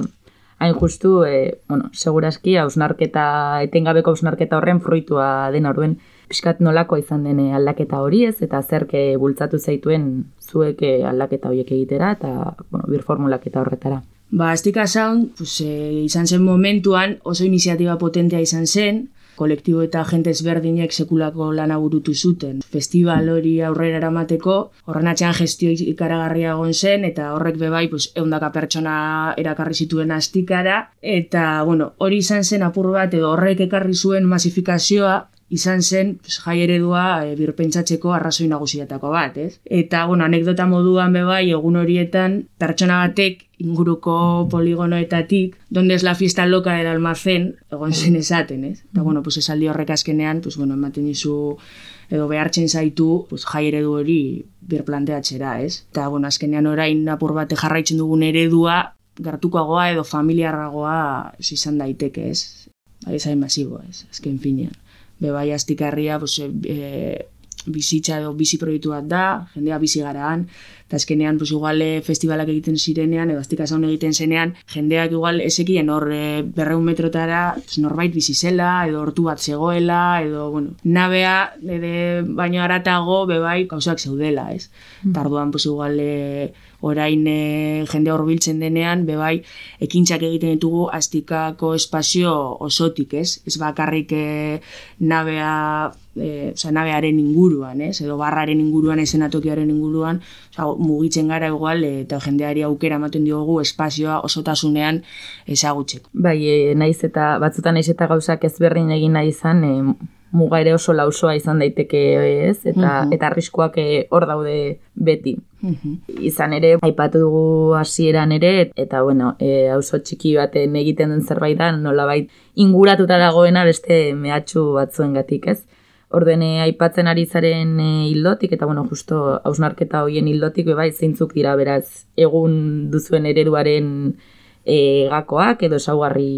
hain justu, e, bueno, segurazki, hausnarketa, etengabeko hausnarketa horren fruitua den orduen, pixkat nolako izan den eh, aldaketa hori ez, eta zerke bultzatu zaituen zuek eh, aldaketa horiek egitera, eta, bueno, birformulaketa horretara. Ba, Aztika Sound, pues, e, izan zen momentuan oso iniziatiba potentea izan zen, kolektibo eta jente ezberdinek sekulako lana burutu zuten. Festival hori aurrera eramateko, horren atxean gestio ikaragarria egon zen, eta horrek bebai, pues, eundaka pertsona erakarri zituen astikara, eta, bueno, hori izan zen apur bat, edo horrek ekarri zuen masifikazioa, izan zen jai eredua e, birpentsatzeko arrazoi nagusietako bat, ez? Eta, bueno, anekdota moduan bebai, egun horietan, pertsona batek inguruko poligonoetatik, donde es la fiesta loca del almacén, egon zen esaten, ez? Eta, bueno, pues esaldi horrek azkenean, pues, bueno, ematen dizu edo behartzen zaitu, pues, jai eredu hori birplanteatzera, ez? Eta, bueno, azkenean orain apur bate jarraitzen dugun eredua, gertukoagoa edo familiarragoa izan daiteke, ez? Bai, zain masibo, ez? Azken finean. Bebai astikarria, pues, e, bizitza edo bizi proiektu bat da, jendea bizi garaan, eta azkenean, pues, igual e, festivalak egiten zirenean, edo aztika zaun egiten zenean, jendeak igual ezekien hor e, berreun metrotara pues, norbait bizi zela, edo hortu bat zegoela, edo, bueno, nabea, ede, baino aratago, bebai, gauzak zeudela, ez? Mm. Tarduan, pues, igual, e, orain e, jende horbiltzen denean, bebai, ekintzak egiten ditugu astikako espazio osotik, ez? Ez bakarrik e, nabea, e, oza, nabearen inguruan, ez? Edo barraren inguruan, esenatokiaren inguruan, oza, mugitzen gara igual, e, eta jendeari aukera ematen diogu espazioa osotasunean ezagutzeko. Bai, e, naiz eta batzutan naiz eta gauzak ezberdin egin nahi izan, e, muga ere oso lausoa izan daiteke ez, eta Mhm. eta arriskoak e, hor daude beti. Mhm. Izan ere, aipatu dugu hasieran ere, eta bueno, e, auzo txiki baten egiten den zerbait da, nolabait inguratuta dagoena beste mehatxu batzuengatik, ez? Orden e, aipatzen ari zaren e, hildotik, eta bueno, justo hausnarketa hoien hildotik, bai, zeintzuk dira beraz, egun duzuen ereduaren e, gakoak, edo esaugarri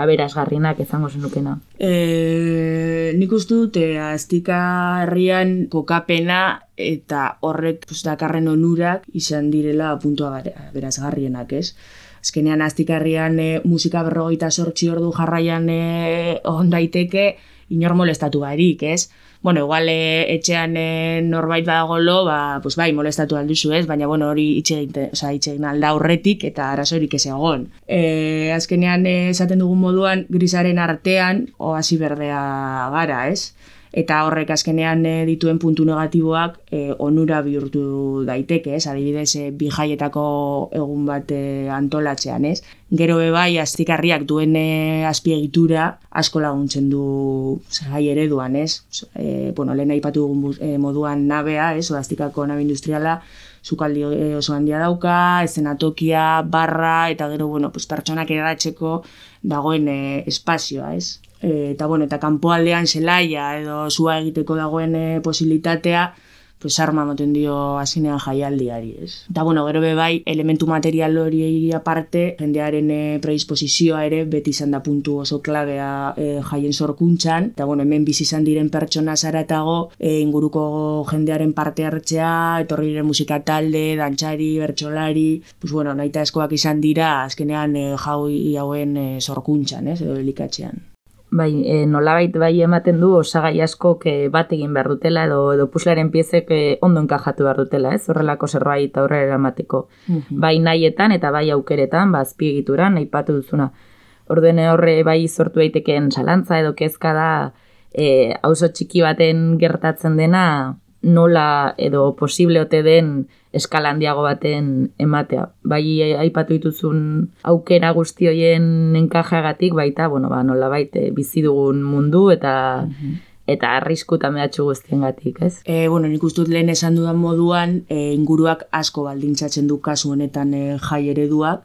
aberasgarrienak izango zenukena. E, nik uste dut, e, aztika herrian kokapena eta horrek pues, dakarren onurak izan direla puntua berazgarrienak, ez? Azkenean aztika e, musika berrogeita sortzi ordu jarraian e, on daiteke inor molestatu barik, ez? Bueno, igual e, etxean e, norbait badagolo, ba, pues bai, molestatu alduzu, ez? Baina, bueno, hori itxe egin, oza, itxe egin alda aurretik eta arazorik ez egon. E, azkenean esaten dugun moduan, grisaren artean, oasi berdea gara, ez? Eta horrek azkenean e, dituen puntu negatiboak e, onura bihurtu daiteke, ez? Adibidez, e, bi jaietako egun bat e, antolatzean, ez? Gero bebai, aztikarriak duen e, azpiegitura asko laguntzen du gai ereduan, ez? E, bueno, lehen aipatu dugun moduan nabea, ez? Aztikako nabe industriala, sukaldi oso handia dauka, eszenatokia, barra, eta gero, bueno, pues, pertsonak edatzeko dagoen espazioa, ez? E, eta, bueno, eta kanpoaldean zelaia edo zua egiteko dagoen e, posibilitatea, pues arma moten dio azinean jaialdiari, ez? Eta, bueno, gero be bai, elementu material hori aparte, jendearen e, predisposizioa ere beti izan da puntu oso klabea e, jaien sorkuntzan, eta, bueno, hemen bizi izan diren pertsona zaratago, e, inguruko jendearen parte hartzea, etorri diren musika talde, dantxari, bertsolari, pues, bueno, naita eskoak izan dira, azkenean e, jau hauen e, sorkuntzan, ez, edo elikatzean. Bai, e, nolabait bai ematen du osagai askok e, bat egin behar dutela edo edo puslaren piezek e, ondo enkajatu behar dutela, ez? Horrelako zerbait aurrera eramateko. Bai nahietan eta bai aukeretan, ba azpiegituran aipatu duzuna. Orduen horre bai sortu daitekeen zalantza edo kezka da e, auzo txiki baten gertatzen dena nola edo posible ote den eskala handiago baten ematea. Bai aipatu dituzun aukera guzti hoien enkajeagatik baita, bueno, ba, nola baite bizi dugun mundu eta eta arrisku eta mehatxu guztiengatik, ez? E, bueno, nik uste dut lehen esan dudan moduan, e, inguruak asko baldintzatzen du kasu honetan e, jai ereduak,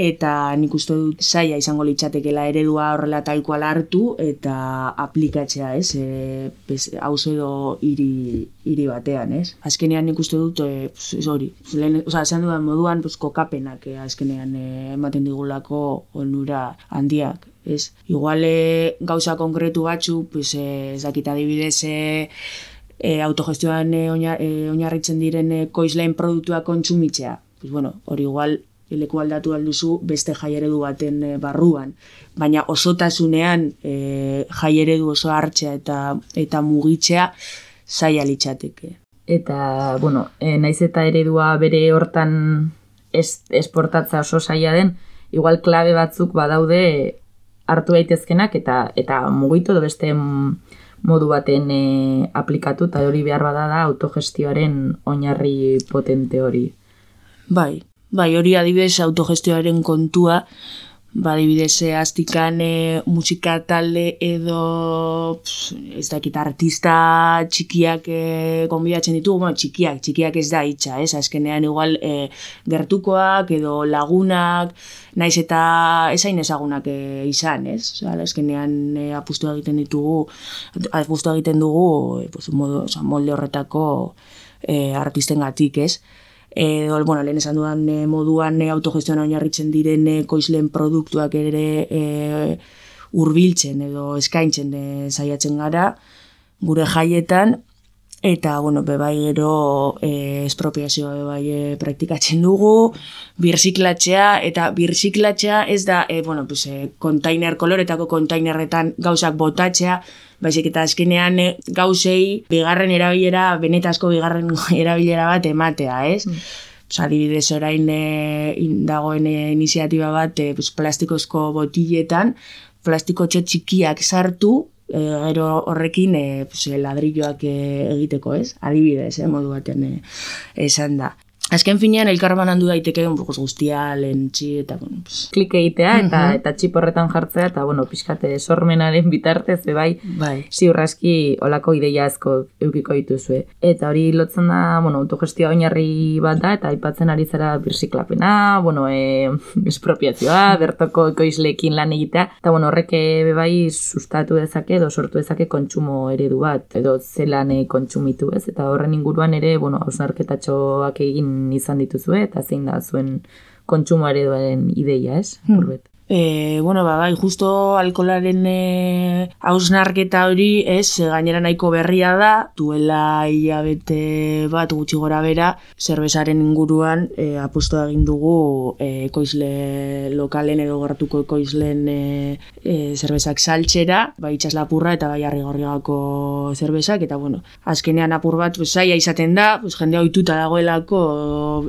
eta nik uste dut zaila izango litzatekela eredua horrela talkoal hartu eta aplikatzea, ez? E, bez, auzo edo hiri, hiri batean, ez? Azkenean nik uste dut, e, hori, lehen, oza, esan dudan moduan, pues, kokapenak e, azkenean e, ematen digulako onura handiak, ez? Igual e, gauza konkretu batzu, pues, e, ez dakit adibidez, e, e, autogestioan e, e, oinarritzen diren e, koizleen produktua kontsumitzea. Pues, bueno, hori igual leku aldatu alduzu beste jai eredu baten e, barruan. Baina osotasunean e, jai eredu oso hartzea eta eta mugitzea zaila litzateke. Eta, bueno, e, naiz eta eredua bere hortan es, esportatza oso zaila den, igual klabe batzuk badaude hartu daitezkenak eta eta mugitu edo beste modu baten e, aplikatu eta hori behar bada da autogestioaren oinarri potente hori. Bai, bai, hori adibidez autogestioaren kontua, ba, adibidez, eh, aztikan e, musika talde edo, pss, ez dakit, artista txikiak e, gonbidatzen ditugu, bueno, txikiak, txikiak ez da hitza, ez, azkenean igual e, gertukoak edo lagunak, naiz eta esain ezagunak e, izan, ez? Osea, azkenean e, apustu egiten ditugu, apustu egiten dugu, e, pues, modo, oza, molde horretako e, artisten gatik, ez? Edo, bueno, lehen esan dudan e, moduan e, autogestioan oinarritzen diren e, koizlen produktuak ere e, urbiltzen edo eskaintzen e, saiatzen gara gure jaietan. Eta bueno, bebai gero e, espropiazioa bebai e, praktikatzen dugu, birziklatzea eta birziklatzea ez da e, bueno, pues, e, kontainer koloretako kontainerretan gauzak botatzea, baizik eta azkenean e, gauzei bigarren erabilera, benetazko bigarren [laughs] erabilera bat ematea, ez? Mm. Osa, adibidez orain e, in- dagoen e, iniziatiba bat e, pues, plastikozko botiletan, plastiko txikiak sartu, e, gero horrekin e, pues, ladrilloak e, egiteko, ez? Adibidez, eh, modu baten e, esan da. Azken finean, elkarban handu daiteke pues, guztia lentsi eta, bueno, pues, Klik egitea eta Mhm. eta txip horretan jartzea eta bueno, pixkate sormenaren bitartez ze bai bai. ziurraski olako ideia asko eukiko dituzue. Eta hori lotzen da, bueno, autogestioa oinarri bat da, eta aipatzen ari zara birziklapena, bueno, e, [laughs] espropiazioa, bertoko ekoizleekin lan egitea, eta bueno, horrek be bai sustatu dezake edo sortu dezake kontsumo eredu bat, edo zelan eh, kontsumitu ez, eta horren inguruan ere, bueno, hausnarketatxoak egin izan dituzue, eta zein da zuen kontsumo ereduaren ideia, ez? Purbet. E, bueno, ba, bai, justo alkolaren e, hausnarketa hori, ez, e, gainera nahiko berria da, duela hilabete bat gutxi gora bera, zerbezaren inguruan e, apustu egin dugu e, ekoizle lokalen edo gertuko ekoizlen e, e, zerbezak saltxera, bai itxaslapurra eta bai harrigorriagako zerbezak, eta bueno, azkenean apur bat, pues, zaila izaten da, pues, jende ohituta dagoelako,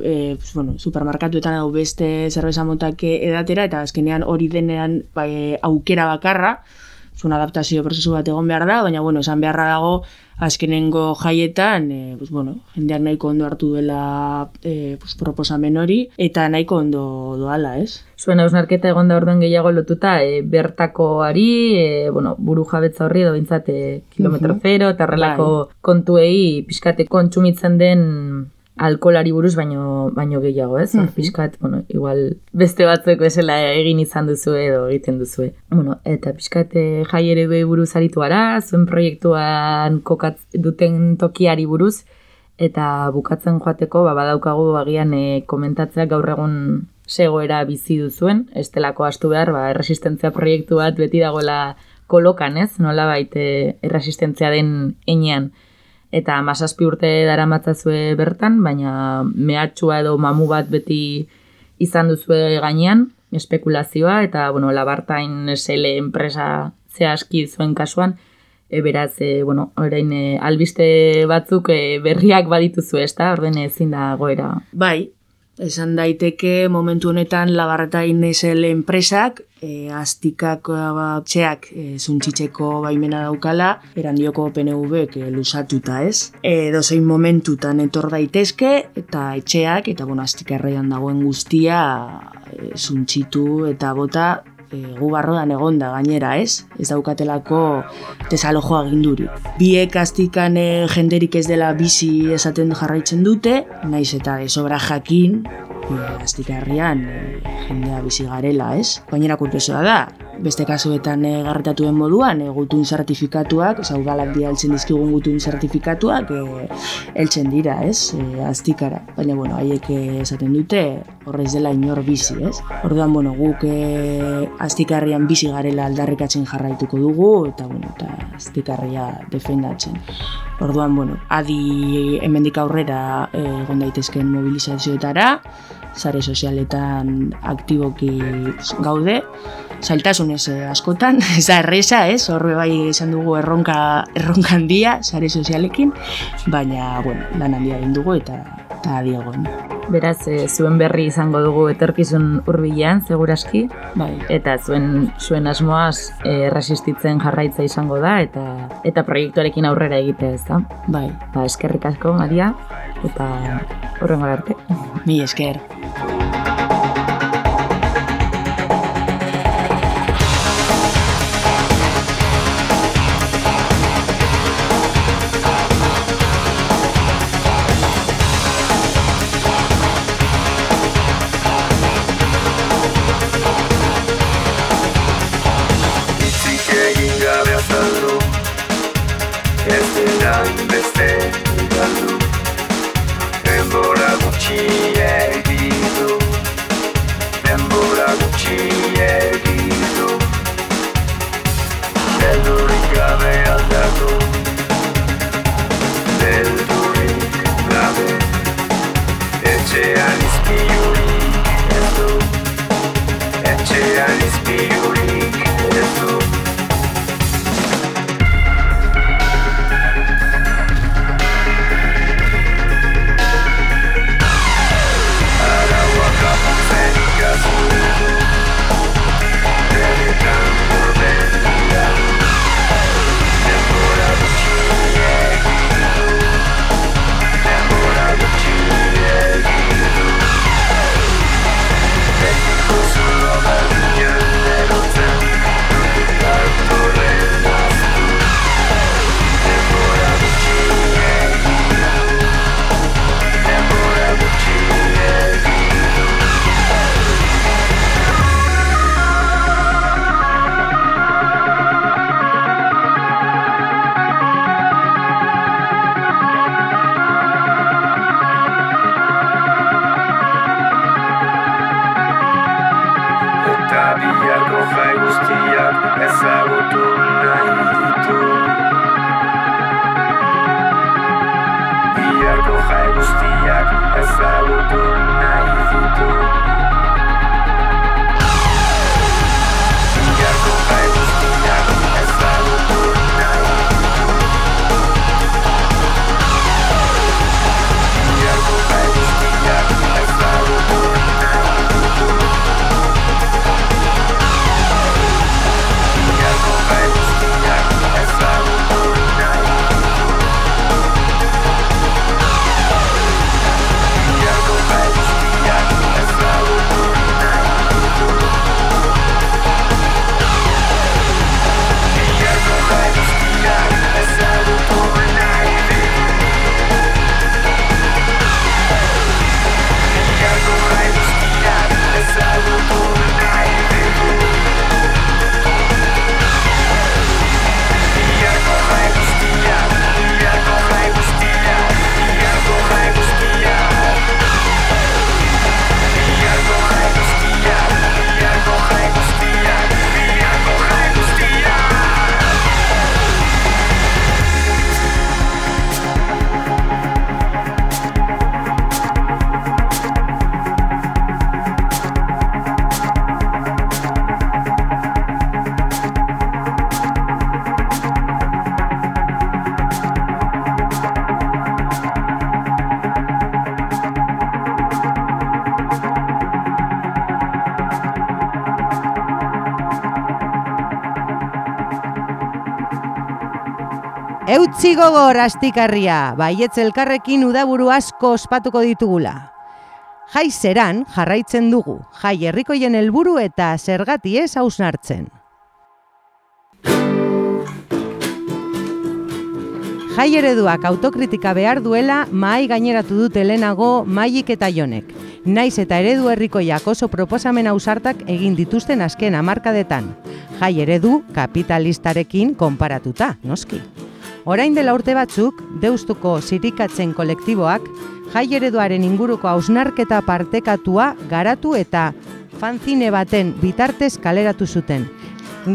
e, pues, bueno, supermarkatuetan hau beste zerbeza motak edatera, eta azkenean hori denean bai, aukera bakarra, zuen adaptazio prozesu bat egon behar da, baina bueno, esan beharra dago azkenengo jaietan, e, pues, bueno, jendeak nahiko ondo hartu duela e, pues, proposamen hori, eta nahiko ondo doala, ez? Zuen hausnarketa egon da orduan gehiago lotuta e, bertakoari, e, bueno, buru jabetza horri edo bintzat e, kilometro zero, eta horrelako kontuei pixkate kontsumitzen den alkolari buruz baino baino gehiago, ez? Hor Pixkat, bueno, igual beste batzuek bezala egin izan duzu edo egiten duzu. Bueno, eta pixkat eh, jai ereduei buruz aritu gara, zuen proiektuan kokatz duten tokiari buruz, eta bukatzen joateko ba, badaukagu agian e, komentatzea gaur egun zegoera bizi duzuen, estelako astu behar, ba, erresistentzia proiektu bat beti dagoela kolokan, ez? Nola baite erresistentzia den enean. Eta masazpi urte dara matzazue bertan, baina mehatxua edo mamu bat beti izan duzue gainean, espekulazioa, eta, bueno, labartain SL enpresa zehazki zuen kasuan, e, beraz, e, bueno, orain e, albiste batzuk e, berriak badituzu, ez da, orden ezin da goera. Bai, esan daiteke momentu honetan labarretain SL enpresak, e, aztikak ba, txeak e, zuntxitzeko baimena daukala, erandioko PNV e, lusatuta ez. E, dozein momentutan etor daitezke, eta etxeak, eta bueno, aztikarrean dagoen guztia, e, zuntxitu eta bota e, gu barrodan egonda gainera, ez? Ez daukatelako desalojo aginduri. Biek aztikan e, jenderik ez dela bizi esaten jarraitzen dute, naiz eta desobra jakin, e, aztikarrian e, jendea bizi garela, ez? Gainera kuriosoa da, beste kasuetan e, garretatuen moduan, e, gutun zertifikatuak, oza, udalak bialtzen dizkigun gutun zertifikatuak, e, heltzen dira, ez? E, aztikara. Baina, bueno, haiek esaten dute, horrez dela inor bizi, ez? Orduan, bueno, guk e, aztikarrian bizi garela aldarrikatzen jarraituko dugu, eta, bueno, eta aztikarria defendatzen. Orduan, bueno, adi hemendik aurrera egon daitezken mobilizazioetara, sare sozialetan aktiboki gaude, zailtasunez eh, askotan, [laughs] ez da erresa, ez, horre bai esan dugu erronka, erronka handia, sare sozialekin, baina, bueno, lan handia egin dugu eta eta adi egon. Beraz, e, zuen berri izango dugu etorkizun hurbilean, seguraski, Bai, eta zuen zuen asmoaz e, resistitzen jarraitza izango da eta eta proiektuarekin aurrera egitea, ez da? bai, Ba, eskerrik asko, Maria, eta horrengo arte. mi esker. Biak gozai guztiak ezagutu nahi ditu Biak gozai guztiak ezagutu nahi ditu Eutzi gogor astikarria, baietz elkarrekin udaburu asko ospatuko ditugula. Jai zeran jarraitzen dugu, jai herrikoien helburu eta zergati ez hausnartzen. Jai ereduak autokritika behar duela mahai gaineratu dute lehenago maik eta jonek. Naiz eta eredu herrikoiak oso proposamen ausartak egin dituzten azken hamarkadetan. Jai eredu kapitalistarekin konparatuta, noski. Orain dela urte batzuk, deustuko sirikatzen kolektiboak, jai ereduaren inguruko hausnarketa partekatua garatu eta fanzine baten bitartez kaleratu zuten.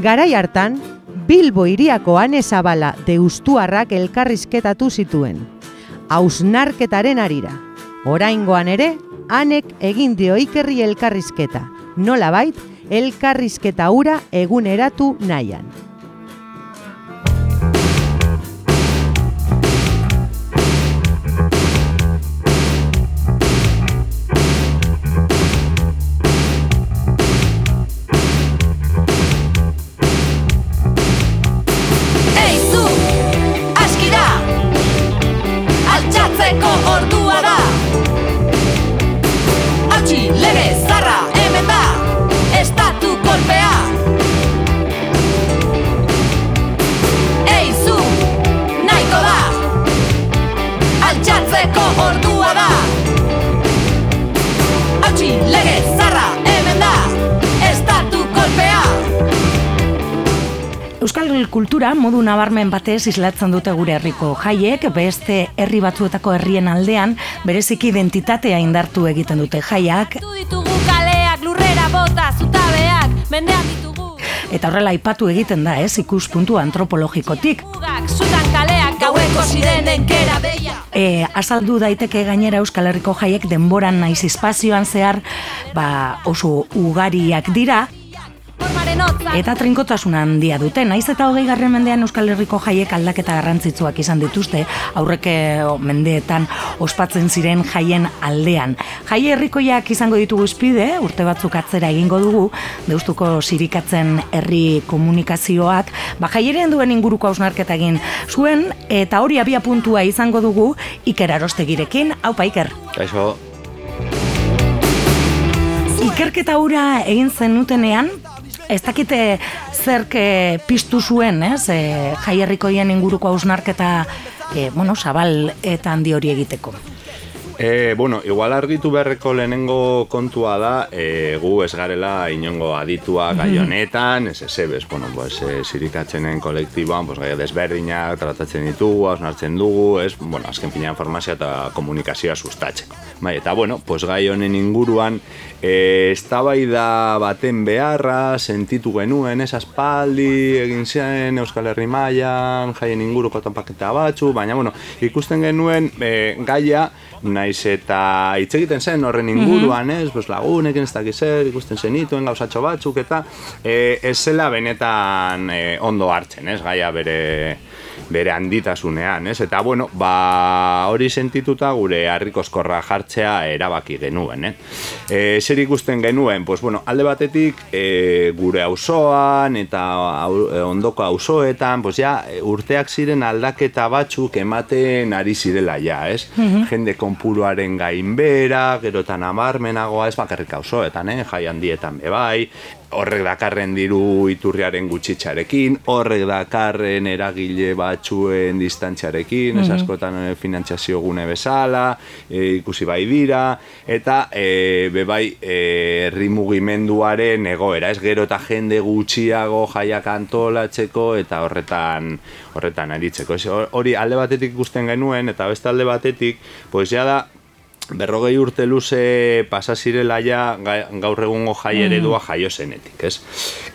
Garai hartan, Bilbo iriako ane zabala deustuarrak elkarrizketatu zituen. Hausnarketaren arira. Oraingoan ere, anek egin dio ikerri elkarrizketa. Nola bait, elkarrizketa ura eguneratu nahian. Kultura modu nabarmen batez islatzen dute gure herriko jaiek, beste herri batzuetako herrien aldean bereziki identitatea indartu egiten dute jaiak, ditugu kaleak, lurrera bota, zutabeak, mendean ditugu. Eta horrela aipatu egiten da, ez, ikuspuntu antropologikotik. Mugak, zutan kaleak, gaueko sirenen kera beia. E, azaldu daiteke gainera Euskal Herriko jaiek denboran naiz espazioan zehar ba, oso ugariak dira, Eta trinkotasun handia dute, naiz eta hogei garren mendean Euskal Herriko jaiek aldaketa garrantzitsuak izan dituzte, aurreke mendeetan ospatzen ziren jaien aldean. Jai herrikoiak izango ditugu izpide, urte batzuk atzera egingo dugu, deustuko sirikatzen herri komunikazioak, ba jaieren duen inguruko hausnarketa egin zuen, eta hori abia puntua izango dugu Iker Arostegirekin, haupa Iker. Kaixo, Ikerketa hura egin zenutenean, ez dakite zerk eh, piztu zuen, ez? E, jaierrikoien inguruko hausnarketa e, bueno, zabal eta handi hori egiteko. E, bueno, igual argitu beharreko lehenengo kontua da, e, gu ez garela inongo aditua gai honetan, ez ez ebes, bueno, pues, e, zirikatzenen kolektiboan, pues, gai desberdinak tratatzen ditugu, hausnartzen dugu, ez, bueno, azken fina informazioa eta komunikazioa sustatzeko. Bai, eta bueno, pues, gai honen inguruan, e, eztabaida baten beharra sentitu genuen, ez aspaldi egin zen Euskal Herri mailan jaien inguruko topaketa batzu, baina bueno, ikusten genuen e, gaia naiz eta hitz egiten zen horren inguruan, ez, pues lagunekin ez dakiz zer, ikusten zenituen gauzatxo batzuk eta e, ez zela benetan e, ondo hartzen, ez, gaia bere bere handitasunean, ez? Eta bueno, ba hori sentituta gure harrikozkorra jartzea erabaki genuen, eh? E, zer ikusten genuen, pues bueno, alde batetik e, gure auzoan eta au, e, ondoko auzoetan, pues ja urteak ziren aldaketa batzuk ematen ari zirela ja, ez? Jende konpuruaren gainbera, gero eta nabarmenagoa, ez bakarrik auzoetan, eh? Jai handietan bebai, horrek dakarren diru iturriaren gutxitxarekin, horrek dakarren eragile batzuen distantziarekin, ez askotan eh, finantziazio gune bezala, e, ikusi bai dira, eta e, bebai e, herri mugimenduaren egoera, ez gero eta jende gutxiago jaiak antolatzeko eta horretan horretan aritzeko. Ez, hori alde batetik ikusten genuen eta beste alde batetik, pues ja da berrogei urte luze pasa zirela ja ga- gaur egungo jai eredua jaio zenetik, ez?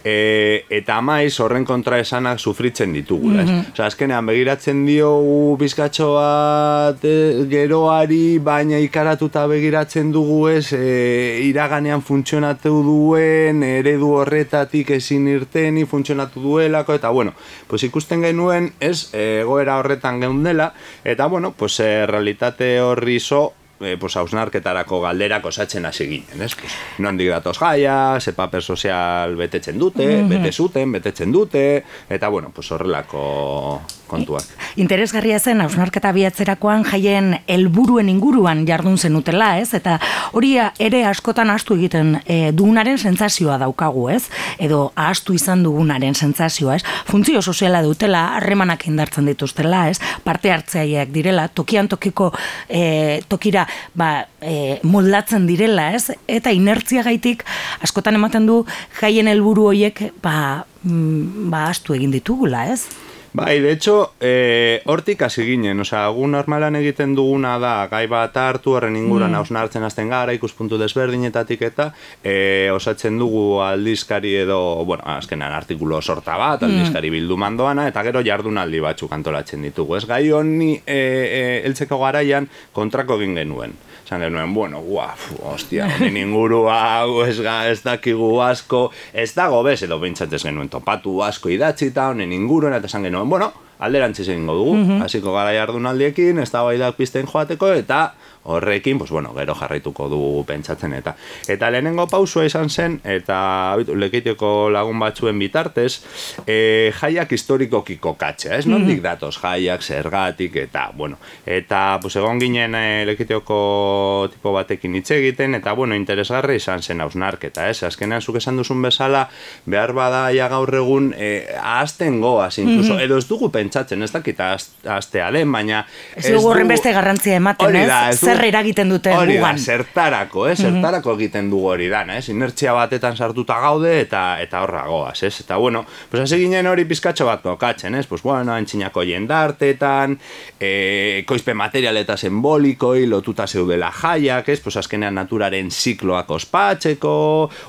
E, eta maiz horren kontra esanak sufritzen ditugula, ez? Osea, azkenean begiratzen diogu bizkatxo bat e, geroari, baina ikaratuta begiratzen dugu ez, e, iraganean funtzionatu duen, eredu horretatik ezin irteni, funtzionatu duelako, eta bueno, pues ikusten genuen, ez, egoera horretan geundela, eta bueno, pues e, realitate horri zo, e, pues, hausnarketarako galderak osatzen hasi ginen, ez? Pues, nondik datoz jaia, ze paper sozial betetzen dute, bete zuten, betetzen dute, eta bueno, pues horrelako kontuak. Interesgarria zen hausnarketa biatzerakoan jaien helburuen inguruan jardun zenutela, ez? Eta hori ere askotan astu egiten e, dugunaren sentsazioa daukagu, ez? Edo astu izan dugunaren sentsazioa, ez? Funtzio soziala dutela, harremanak indartzen dituztela, ez? Parte hartzaileak direla, tokian tokiko e, tokira ba, e, moldatzen direla, ez? Eta inertziagaitik askotan ematen du jaien helburu horiek ba, mm, ba astu egin ditugula, ez? Bai, de hecho, eh, hortik hasi ginen, osea, gu normalan egiten duguna da, gai bat hartu, horren inguran hausnartzen hasten gara, ikuspuntu desberdinetatik eta eh, osatzen dugu aldizkari edo, bueno, azkenan artikulo sorta bat, aldizkari bildu mandoana, eta gero jardunaldi batzuk antolatzen ditugu. Ez gai honi e, e, heltzeko garaian kontrako egin genuen. Esan genuen, bueno, guaf, ostia, honen ingurua, hau ez, ga, ez dakigu asko, ez dago bez, edo behintzat ez genuen topatu asko idatzita, honen inguruan, eta esan genuen, bueno, alderantziz egingo dugu, hasiko gara jardunaldiekin, ez da pizten joateko, eta horrekin, pues bueno, gero jarraituko dugu pentsatzen eta eta lehenengo pausua izan zen eta lekitioko lagun batzuen bitartez e, jaiak historikoki kokatzea, ez nondik datoz jaiak, zergatik eta bueno, eta pues egon ginen e, tipo batekin hitz egiten eta bueno, interesgarri izan zen hausnarketa, ez? Azkenean zuk esan duzun bezala behar bada ja gaur egun e, ahazten goaz, incluso, edo ez dugu pentsatzen, ez dakit ahaz- ahaztea den, baina Ez dugu horren beste garrantzia ematen, ez? da, ez Zer eragiten dute Hori da, zertarako, eh? zertarako egiten dugu hori da, ez? Inertzia batetan sartuta gaude eta eta horra goaz, ez? Eta bueno, pues hasi ginen hori pizkatxo bat kokatzen, ez? Pues bueno, entxinako jendartetan, e, koizpe material eta simbolikoi lotuta zeudela jaiak, ez? Pues azkenean naturaren zikloak ospatzeko,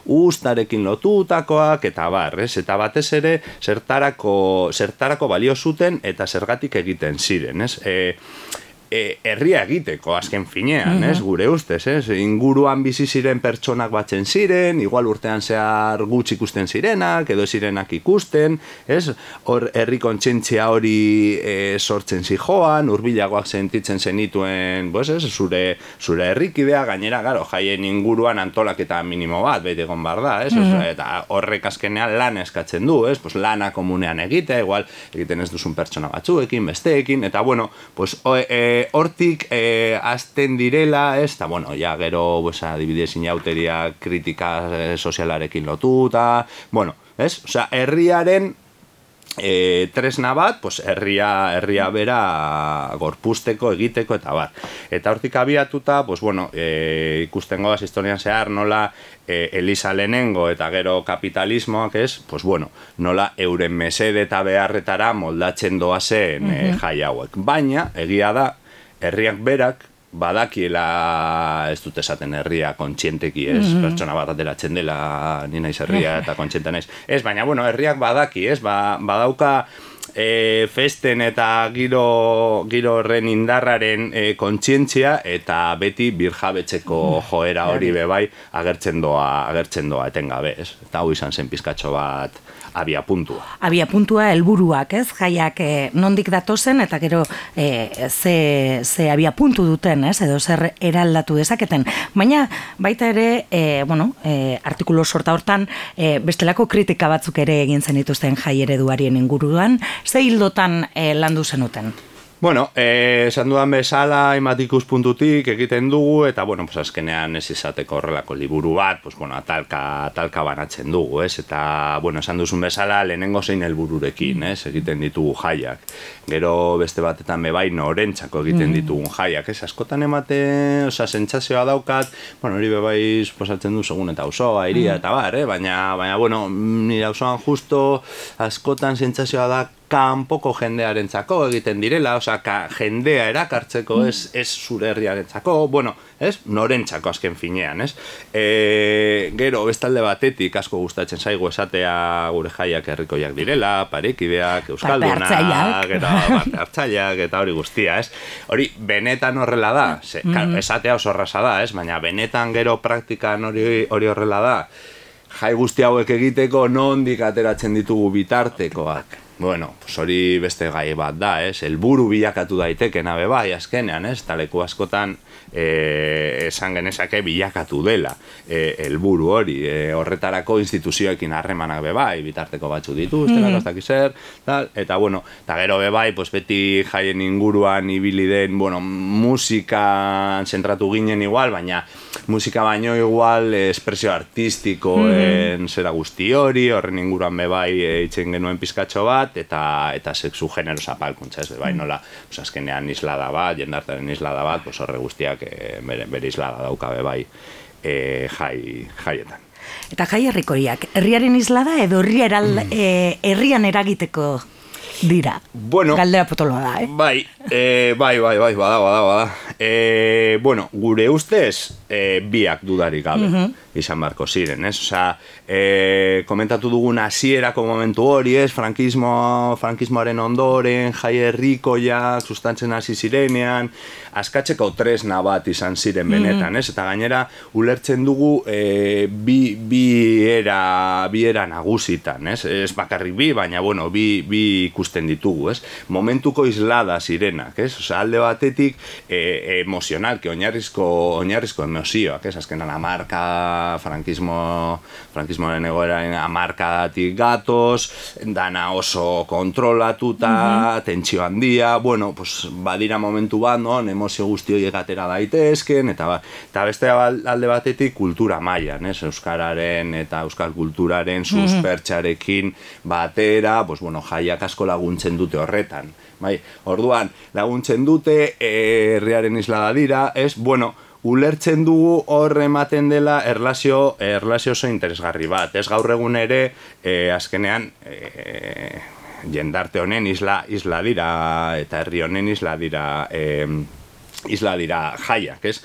ustarekin lotutakoak, eta bar, ez? Eta batez ere, zertarako, zertarako balio zuten eta zergatik egiten ziren, ez? E, e, herria egiteko azken finean, ez, gure ustez, ez, inguruan bizi ziren pertsonak batzen ziren, igual urtean zehar gutxi ikusten zirenak, edo zirenak ikusten, ez, hor herri kontsentzia hori e, sortzen zijoan, urbilagoak sentitzen zenituen, pues, ez, zure, zure herrikidea, gainera, garo, jaien inguruan antolaketa minimo bat, beti egon bar da, ez, eta horrek azkenean lan eskatzen du, ez, pues, lana komunean egitea, igual, egiten ez duzun pertsona batzuekin, besteekin, eta bueno, pues, o, e, hortik e, azten direla, ez, eta bueno, ja, gero, pues, adibidez, inauteria kritika eh, sozialarekin lotuta, bueno, ez, osea, herriaren e, tresna bat, pues, herria, herria bera gorpusteko, egiteko eta bar. Eta hortik abiatuta, pues, bueno, e, ikusten goaz historian zehar, nola e, Elisa lehenengo eta gero kapitalismoak ez, pues, bueno, nola euren mesede eta beharretara moldatzen doazen e, jai hauek. Baina, egia da, herriak berak, badakiela ez dut esaten herria kontxienteki ez, pertsona bat ateratzen dela ni naiz herria eta kontxiente naiz. Ez, baina, bueno, herriak badaki, ez, ba, badauka e, festen eta giro, giro horren indarraren e, kontzientzia eta beti birjabetzeko joera hori bebai agertzen doa, agertzen doa etengabe, ez? Eta hau izan zen pizkatxo bat abia puntua. Abia puntua helburuak, ez? Jaiak eh, nondik datozen eta gero eh, ze, ze abia puntu duten, ez? Edo zer eraldatu dezaketen. Baina baita ere, eh, bueno, eh, artikulu sorta hortan eh, bestelako kritika batzuk ere egin zen dituzten jai ereduarien inguruan, ze hildotan eh, landu zenuten? Bueno, eh, esan dudan bezala, hainbat ikuspuntutik egiten dugu, eta, bueno, pues, azkenean ez izateko horrelako liburu bat, pues, bueno, atalka, atalka banatzen dugu, ez? Eta, bueno, esan duzun bezala, lehenengo zein helbururekin, ez? Egiten ditugu jaiak. Gero beste batetan bebai norentzako egiten ditugun jaiak, ez? Askotan emate, osea, sentsazioa daukat, bueno, hori bebai posatzen du segun eta osoa, iria eta bar, eh? Baina, baina, bueno, nire osoan justo askotan sentsazioa da kanpoko jendearentzako egiten direla, osea, jendea erakartzeko, ez, ez zure herriarentzako, bueno, ez, norentzako azken finean, ez? E, gero, bestalde batetik asko gustatzen zaigu esatea gure jaiak herrikoiak direla, parekideak, hartzaileak. eta hartzaileak, eta hori guztia, ez? Hori, benetan horrela da, ze, mm esatea oso erraza da, ez? Baina benetan gero praktikan hori, hori horrela da, jai guzti hauek egiteko nondik ateratzen ditugu bitartekoak. Bueno, pues hori beste gai bat da, ez? Helburu bilakatu daitekena be bai, azkenean, ez? Ta leku askotan eh, esan genezake bilakatu dela eh, helburu hori. Eh, horretarako instituzioekin harremanak be bai, bitarteko batzu dituztela, mm -hmm. zer, tal, eta bueno, eta gero be bai, pues beti jaien inguruan ibili den, bueno, musikan zentratu ginen igual, baina musika baino igual espresio artistikoen zera guzti hori, horren inguruan be bai eh, itzen genuen pizkatxo bat, eta eta sexu genero zapalkuntza, ez? Bai, nola, pues azkenean islada bat, jendartaren islada bat, pues horre guztiak eh, bere, bere islada dauka be bai eh, jai, jaietan. Eta jai herrikoiak, herriaren islada edo herria eral, eh, herrian eragiteko dira? Bueno, Galdera potoloa da, eh? Bai, e, bai, bai, bai, bada, bada, bada. E, bueno, gure ustez, e, biak dudarik gabe izan barko ziren, ez? Osea, e, komentatu dugun hasierako momentu hori, ez? Frankismo, frankismoaren ondoren, jai herrikoia, sustantzen hasi zirenean, askatzeko tresna bat izan ziren benetan, ez? Eta gainera, ulertzen dugu e, bi, bi era, bi era nagusitan, ez? Ez bakarrik bi, baina, bueno, bi, bi ikusten ditugu, ez? Momentuko islada zirenak, ez? Osea, alde batetik e, emozionalki, oinarrizko, oinarrizko emozioak, ez? Azkenan amarka, frankismo, frankismoaren egoeraren amarkadatik gatoz, dana oso kontrolatuta, tentsio handia, bueno, pues, badira momentu bat, non, emozio guzti horiek atera daitezken, eta, ba, eta beste alde batetik kultura mailan, ez? Euskararen eta euskal kulturaren suspertxarekin batera, pues, bueno, jaiak asko laguntzen dute horretan. Bai, orduan, laguntzen dute, eh, herriaren islada dira, ez, bueno, ulertzen dugu hor ematen dela erlazio, erlazio oso interesgarri bat. Ez gaur egun ere, eh, azkenean, eh, jendarte honen isla, isla dira, eta herri honen isla dira, eh, isla dira jaiak, ez?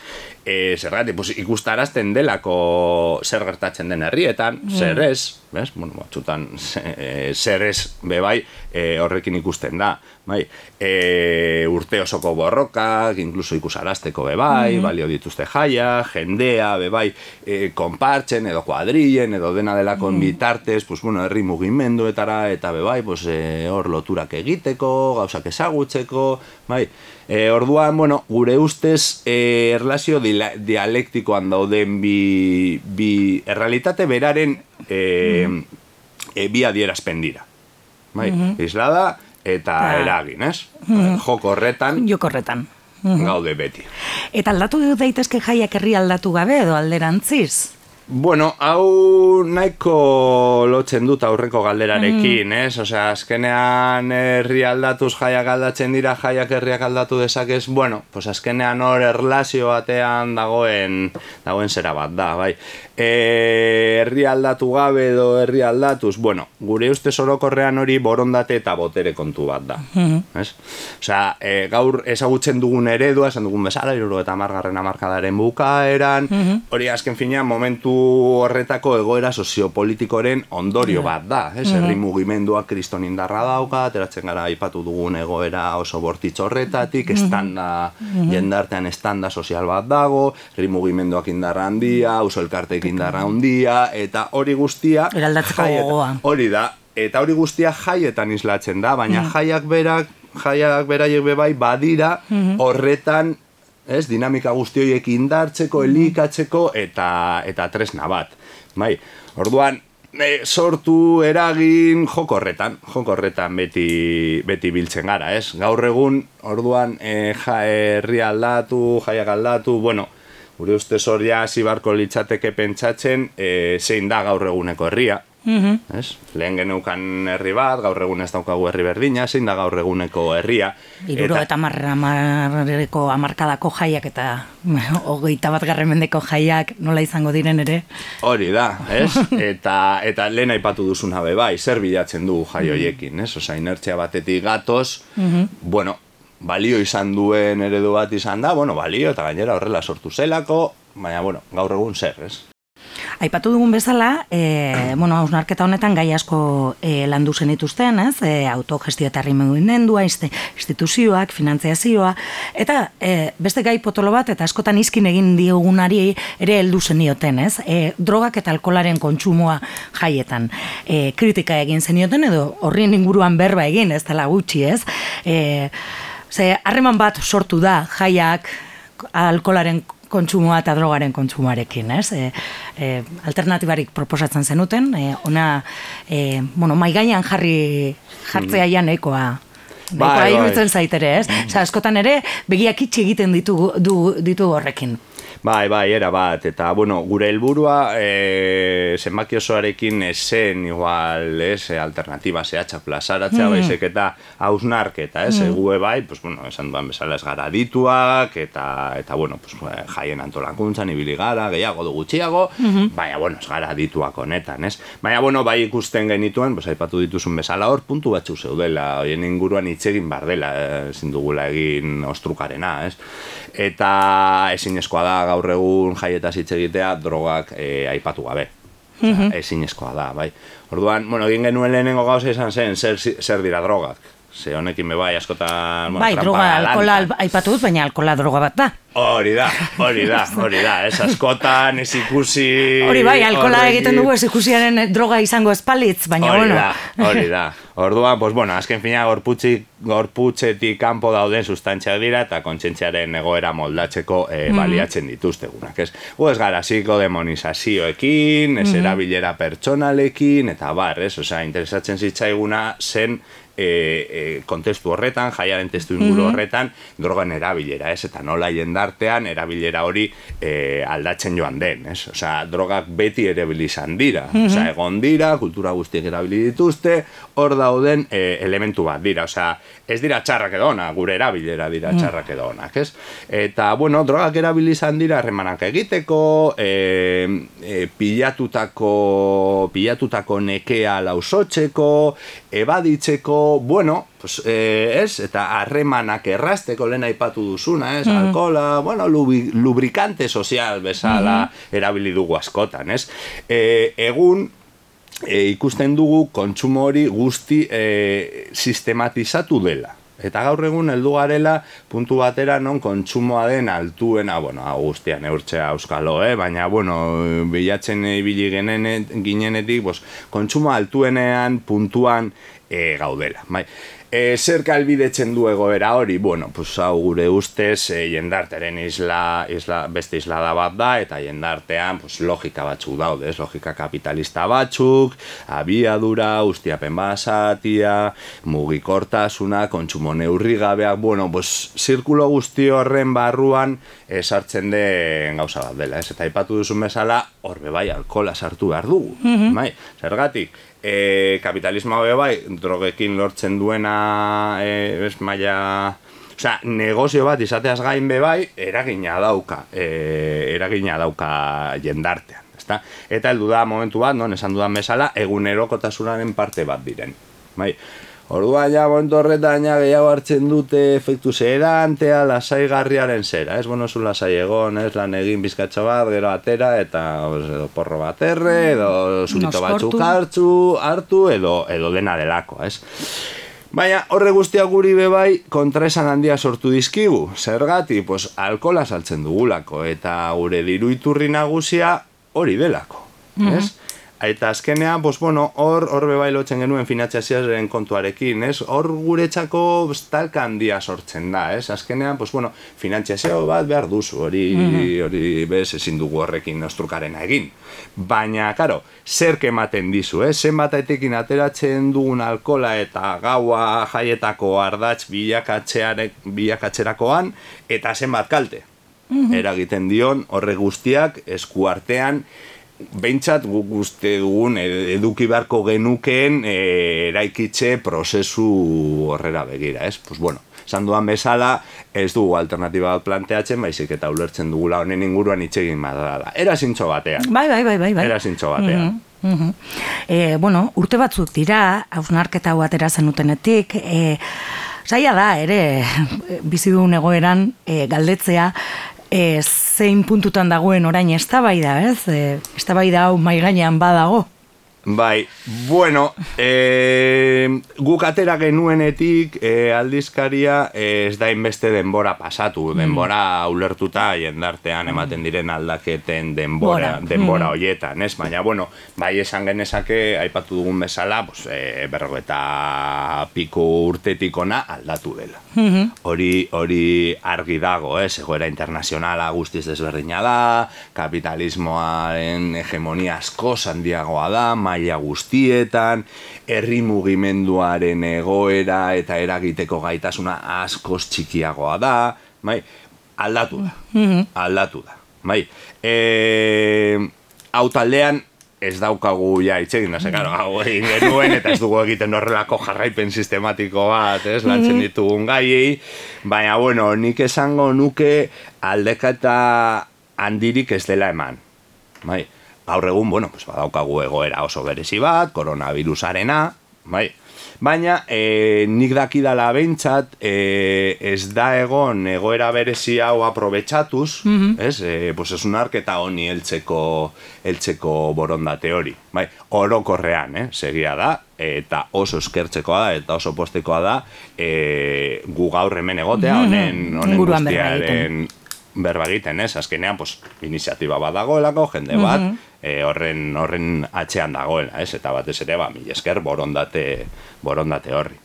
E, zergatik, pues, ikustarazten delako zer gertatzen den herrietan, zer ez, bez? Bueno, batzutan ze- e, zer ez bebai e, horrekin ikusten da, bai? E, urte osoko borrokak, inkluso ikusarazteko bebai, balio dituzte jaia, jendea, bebai, e, konpartzen edo kuadrillen edo dena delakon bitartez, pues, bueno, herri mugimenduetara eta bebai, pues, e, hor loturak egiteko, gauzak ezagutzeko, bai? E, orduan, bueno, gure ustez, e, erlazio dila- dialektikoan dauden bi, bi errealitate beraren e, e, bi adierazpen dira. Bai, islada eta Ta- eragin, ez? Joko horretan Jokorretan. gaude beti. Eta aldatu daitezke jaiak herri aldatu gabe edo alderantziz? Bueno, hau nahiko lotzen dut aurreko galderarekin, ez? Osea, azkenean herri aldatuz jaiak aldatzen dira, jaiak herriak aldatu dezakez, bueno, pues azkenean hor erlazio batean dagoen, dagoen zera bat da, bai. E, herri aldatu gabe edo herri aldatuz, bueno, gure uste orokorrean hori borondate eta botere kontu bat da, ez? Osea, e, gaur ezagutzen dugun eredua, esan dugun bezala, iruro eta margarren amarkadaren bukaeran, hori azken finean momentu horretako egoera soziopolitikoren ondorio bat da, ez? Herri mugimenduak kriston indarra dauka, ateratzen gara aipatu dugun egoera oso bortitz horretatik, estanda, jendartean estanda sozial bat dago, herri mugimenduak indarra handia, uso elkartek indarra handia, eta hori guztia... Eraldatzeko gogoa. Hori da, eta hori guztia jaietan islatzen da, baina jaiak berak, jaiak beraiek be bai badira horretan ez, dinamika guzti horiek indartzeko, elikatzeko eta eta tresna bat. Bai, orduan, e, sortu eragin joko horretan, joko horretan beti, beti biltzen gara, ez? Gaur egun, orduan, e, ja, herri aldatu, jaiak aldatu, bueno, gure ustez hori hasi litzateke pentsatzen e, zein da gaur eguneko herria. Ez? Lehen geneukan herri bat, gaur egun ez daukagu herri berdina, zein da gaur eguneko herria. Iruro eta marreko amarkadako jaiak eta hogeita bat garren mendeko jaiak nola izango diren ere. Hori da, ez? [laughs] Eta, eta lehen aipatu duzuna be bai, zer bilatzen du jai hoiekin, ez? Osa, inertzia batetik gatoz, bueno, balio izan duen eredu bat izan da, bueno, balio eta gainera horrela sortu zelako, baina, bueno, gaur egun zer, ez? Aipatu dugun bezala, e, bueno, hausnarketa honetan gai asko e, landu zen dituzten, ez? E, autogestio eta herrimendua, inste- instituzioak, finantziazioa, eta e, beste gai potolo bat, eta askotan izkin egin diogunari ere heldu zenioten, ez? E, drogak eta alkolaren kontsumoa jaietan. E, kritika egin zenioten, edo horrien inguruan berba egin, ez dela gutxi, ez? E, ze, harreman bat sortu da jaiak, alkolaren kontsumoa eta drogaren kontsumoarekin, ez? E, e, alternatibarik proposatzen zenuten, e, ona, e, bueno, mai gainean jarri jartzea ja nahikoa. Bai, bai. iruditzen zaitere, ez? Osa, askotan ere, begiak itxi egiten ditu, du, ditu horrekin. Bai, bai, era bat, eta, bueno, gure helburua e, zenbaki osoarekin esen igual, ez, e, alternatiba zehatza plazaratzea, baizik eta hausnarketa, ez, mm. gue bai, pues, bueno, esan duan bezala ez gara dituak, eta, eta bueno, pues, eh, jaien antolakuntzan ibili gara, gehiago du gutxiago, baina, bueno, ez gara dituak honetan, ez? Baina, bueno, bai ikusten genituen, pues, aipatu dituzun bezala hor, puntu batzu zeudela, hoien inguruan hitz egin bar dela, eh, ezin dugula egin ostrukarena, ez? Eta ezinezkoa da gaur egun jaietaz hitz egitea drogak eh, aipatu gabe. Osea, ezinezkoa da, bai. Orduan, bueno, egin genuen lehenengo gauza izan zen, zer, zer dira drogak. Ze honekin be bai, askotan... Bai, droga, alkola al- aipatu dut, baina alkola droga bat da. Hori da, [laughs] hori da, hori da. Ez askotan, ez ikusi... Hori bai, alkola horrekin- egiten dugu ez ikusiaren droga izango espalitz, baina hori bueno. da, hori da. Orduan, pues bueno, azken fina gorputzi, gorputzetik kanpo dauden sustantziak dira eta kontsentziaren egoera moldatzeko eh, baliatzen dituztegunak, ez? Gu ez gara ziko demonizazioekin, ez erabilera pertsonalekin, eta bar, ez? Osea, interesatzen zitzaiguna zen e, e, kontestu horretan, jaiaren testu inguru horretan, drogan erabilera, ez? Eta nola jendartean erabilera hori e, aldatzen joan den, ez? Osea, drogak beti erabili izan dira. Osea, egon dira, kultura guztiek erabili dituzte, hor dauden e, elementu bat dira. Osea, ez dira txarrak edo onak, gure erabilera dira txarrak edo onak, ez? Eta, bueno, drogak erabili izan dira harremanak egiteko, e, e, pilatutako, pilatutako nekea lausotzeko, ebaditzeko, bueno, pues, eh, ez, eta harremanak errasteko lehen aipatu duzuna, ez, alkola, bueno, lubi, lubrikante sozial bezala erabili dugu askotan, ez. E, egun, e, ikusten dugu kontsumo hori guzti e, sistematizatu dela. Eta gaur egun heldu garela puntu batera non kontsumoa den altuena, bueno, guztia neurtzea euskalo, eh? baina, bueno, bilatzen ibili ginenetik, bos, kontsumo altuenean puntuan e, gaudela. Bai. E, zer kalbidetzen du egoera hori? Bueno, pues, hau gure ustez, e, jendarteren isla, isla, beste isla da bat da, eta jendartean pues, logika batzuk daude, ez? logika kapitalista batzuk, abiadura, ustiapen basatia, mugikortasuna, kontsumo neurri gabeak, bueno, pues, zirkulo guzti horren barruan esartzen den gauza bat dela, ez? Eta aipatu duzun bezala, horbe bai, alkola sartu behar dugu, bai? Zergatik, e, kapitalismoa be bai, drogekin lortzen duena, e, ez, maia... Osea, negozio bat izateaz gain be bai, eragina dauka, e, eragina dauka jendartean, ezta? Eta heldu da momentu bat, non, esan dudan bezala, egunerokotasunaren parte bat diren. Bai, Orduan ja momentu horretan ja gehiago hartzen dute efektu sedantea, lasaigarriaren zera, ez? Bueno, zu lasai egon, ez? Lan egin bizkatxo bat, gero atera, eta pues, edo porro bat erre, edo zurito batzuk hartu, hartu, edo, edo dena delako, ez? Baina horre guztia guri bebai kontraesan handia sortu dizkigu. Zergati, pues, alkola saltzen dugulako, eta gure diru iturri nagusia hori delako, ez? Eta azkenean, pues, bueno, hor, hor bebai lotzen genuen finantzazioaren kontuarekin, ez? Hor guretzako talka handia sortzen da, ez? Azkenean, pues, bueno, finantzazio bat behar duzu, hori, hori bez ezin dugu horrekin ostrukarena egin. Baina, karo, zer ematen dizu, ez? Zenbat etekin ateratzen dugun alkola eta gaua jaietako ardatz bilakatzerakoan, eta zenbat kalte. Eragiten dion, horre guztiak, eskuartean, behintzat guk uste dugun ed- eduki beharko genukeen e, eraikitze prozesu horrera begira, ez? Pues bueno, esan dudan bezala, ez dugu alternatiba bat planteatzen, baizik eta ulertzen dugula honen inguruan hitz egin badala. Era zintxo batean. Bai, bai, bai, bai. bai. Era zintxo batean. Mhm. E, bueno, urte batzuk dira, hausnarketa hau atera zenutenetik, e, saia da, ere, [laughs] bizi dugun egoeran, e, galdetzea, e, zein puntutan dagoen orain eztabaida, ez? E, eztabaida hau mai gainean badago. Bai, bueno, e, guk atera genuenetik e, aldizkaria e, ez da inbeste denbora pasatu, denbora ulertuta jendartean ematen diren aldaketen denbora, Bora. denbora hoietan, ez? Baina, bueno, bai esan genezake, aipatu dugun bezala, pues, e, berrogeta piko urtetik ona aldatu dela. Hori hori argi dago, ez? Egoera internazionala guztiz desberdina da, kapitalismoaren hegemonia asko handiagoa da, maila guztietan, herri mugimenduaren egoera eta eragiteko gaitasuna askoz txikiagoa da, bai, aldatu da, aldatu da, bai. E, hau taldean, ez daukagu ja itxegin, da, ze, karo, hau egin genuen, eta ez dugu egiten horrelako jarraipen sistematiko bat, ez, lantzen ditugun gaiei, baina, bueno, nik esango nuke aldekata handirik ez dela eman, bai, gaur egun, bueno, pues badaukagu egoera oso berezi bat, koronavirusarena, bai, baina e, nik dakidala behintzat e, ez da egon egoera berezi hau aprobetxatuz, ez? E, pues ez unarketa honi heltzeko, heltzeko borondate hori. Bai, orokorrean, eh? segia da, eta oso eskertzekoa da, eta oso postekoa da, e, gu gaur hemen egotea, honen, honen berba guztiaren berba egiten, ez? Azkenean, pues, iniziatiba bat dagoelako, jende bat, e, horren, horren atzean dagoela, ez? Eta batez ere, ba, mila esker borondate, borondate horri.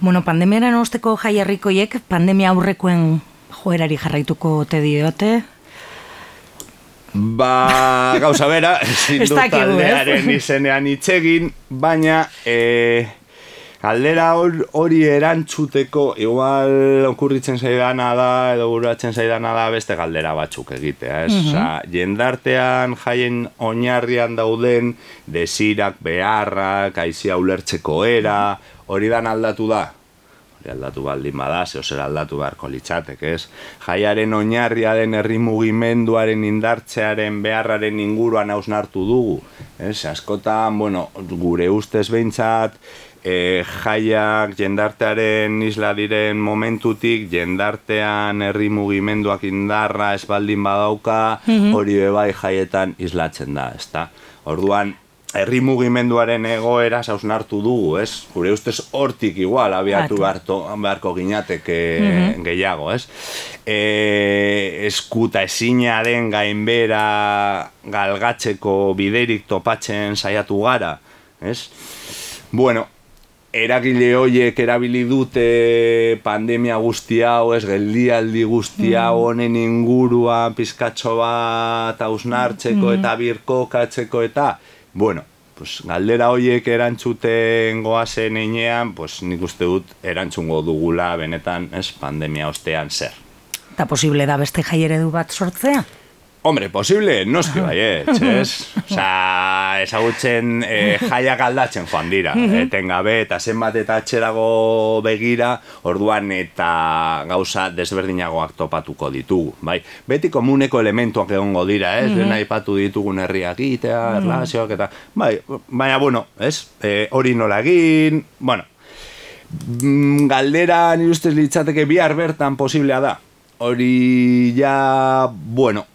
Bueno, pandemiaren osteko jai herrikoiek pandemia aurrekoen joerari jarraituko te diote. Ba, gauza bera, [laughs] [laughs] ezin ez? taldearen izenean hitz egin, baina e, galdera hor- hori erantzuteko, igual okurritzen zaidana da, edo buratzen zaidana da beste galdera batzuk egitea, ez? Osea, jendartean jaien oinarrian dauden desirak, beharrak, aizia ulertzeko era, hori dan aldatu da, hori aldatu baldin bada, zeo zer aldatu beharko litzatek, ez? Jaiaren oinarria den herri mugimenduaren indartzearen beharraren inguruan hausnartu dugu, ez? Askotan, bueno, gure ustez behintzat, e, jaiak jendartearen isla diren momentutik, jendartean herri mugimenduak indarra ez baldin badauka, hori bebai jaietan islatzen da, ezta? Orduan, herri mugimenduaren egoera hausnartu dugu, ez? Gure ustez hortik igual abiatu Batu. beharto, beharko ginateke gehiago, ez? E, eskuta ezina den gainbera galgatzeko biderik topatzen saiatu gara, ez? Bueno, eragile hoiek erabili dute pandemia guzti hau, ez geldialdi guzti hau honen inguruan pizkatxo bat hausnartzeko eta birkokatzeko eta, bueno, pues, galdera hoiek erantzuten goazen einean, pues, nik uste dut erantzungo dugula benetan, ez, pandemia ostean zer. Eta posible da beste jai eredu bat sortzea? Hombre, posible, noski baietz, ez? Osa, ezagutzen eh, jaiak aldatzen joan dira, etengabe, eta zenbat eta atxerago begira, orduan eta gauza desberdinagoak topatuko ditugu, bai? Beti komuneko elementuak egongo dira, ez? Lehen aipatu ditugun herriak egitea, erlazioak eta, bai, baina, bueno, ez? E, hori nola egin, bueno, mm, galdera nire ustez litzateke bihar bertan posiblea da. Hori ja, bueno,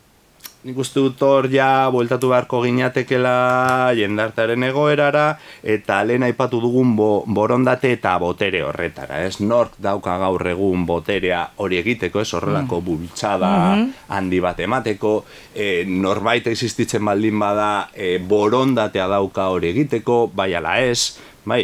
nik uste dut hor ja bueltatu beharko ginatekela jendartaren egoerara eta lehen aipatu dugun bo, borondate eta botere horretara, ez? Nork dauka gaur egun boterea hori egiteko, ez? Horrelako bultzada handi bat emateko, e, norbait existitzen baldin bada e, borondatea dauka hori egiteko, bai ala ez, Bai,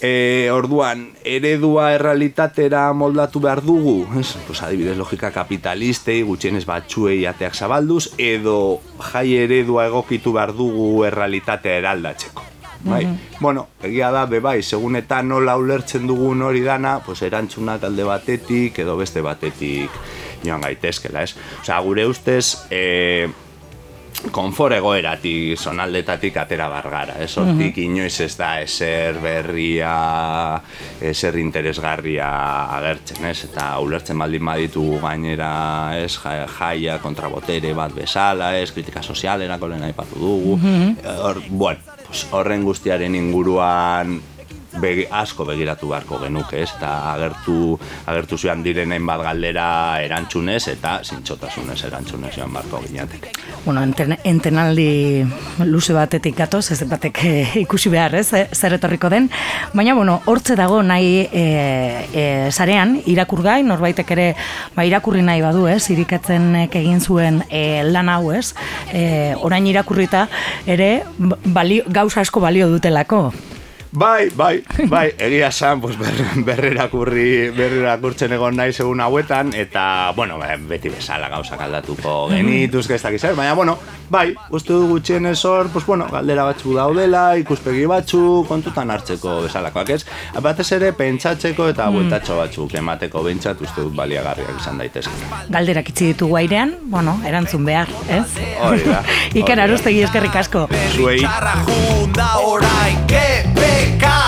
e, orduan, eredua errealitatera moldatu behar dugu? Pues, adibidez, logika kapitalistei, gutxienez batxuei ateak zabalduz, edo jai eredua egokitu behar dugu errealitatea eraldatzeko. Bai, bueno, egia da, be bai, segun eta nola ulertzen dugun hori dana, pues erantzuna talde batetik edo beste batetik joan gaitezkela, ez? Osea, gure ustez, eh, konfor egoeratik, zonaldetatik atera bargara, ez? Hortik inoiz ez da eser berria, eser interesgarria agertzen, ez? Eta ulertzen baldin baditugu gainera, ez? Ja- Jaia kontrabotere bat bezala, ez? Kritika sozialerako lehen aipatu dugu. Hor, bueno, pues, horren guztiaren inguruan begi, asko begiratu beharko genuke, ez? Eta agertu, agertu zuen direnen bat galdera erantzunez eta zintxotasunez erantzunez joan beharko ginateke. Bueno, enten, entenaldi luze batetik gatoz, ez batek eh, ikusi behar, ez, eh, zer etorriko den. Baina, bueno, hortze dago nahi e, e, sarean, irakurgai, norbaitek ere ba, irakurri nahi badu, ez, irikatzenek egin zuen e, lan hau, ez, e, orain irakurrita ere ba- balio, gauza asko balio dutelako. Bai, bai, bai, egia esan, pues, ber, berrerakurri, berrerakurtzen egon nahi segun hauetan, eta, bueno, ba, beti bezala gauzak aldatuko genituzke ez dakiz, zer, baina, bueno, bai, uste du gutxienez hor, pues, bueno, galdera batzu daudela, ikuspegi batzu, kontutan hartzeko bezalakoak ez, batez ere pentsatzeko eta bueltatxo batzuk emateko behintzat uste dut baliagarriak izan daitezke. Galderak itzi ditugu airean, bueno, erantzun behar, ez? Hori da. [laughs] Iker. Arustegi eskerrik asko. Zuei. Txarra junda orain kepeka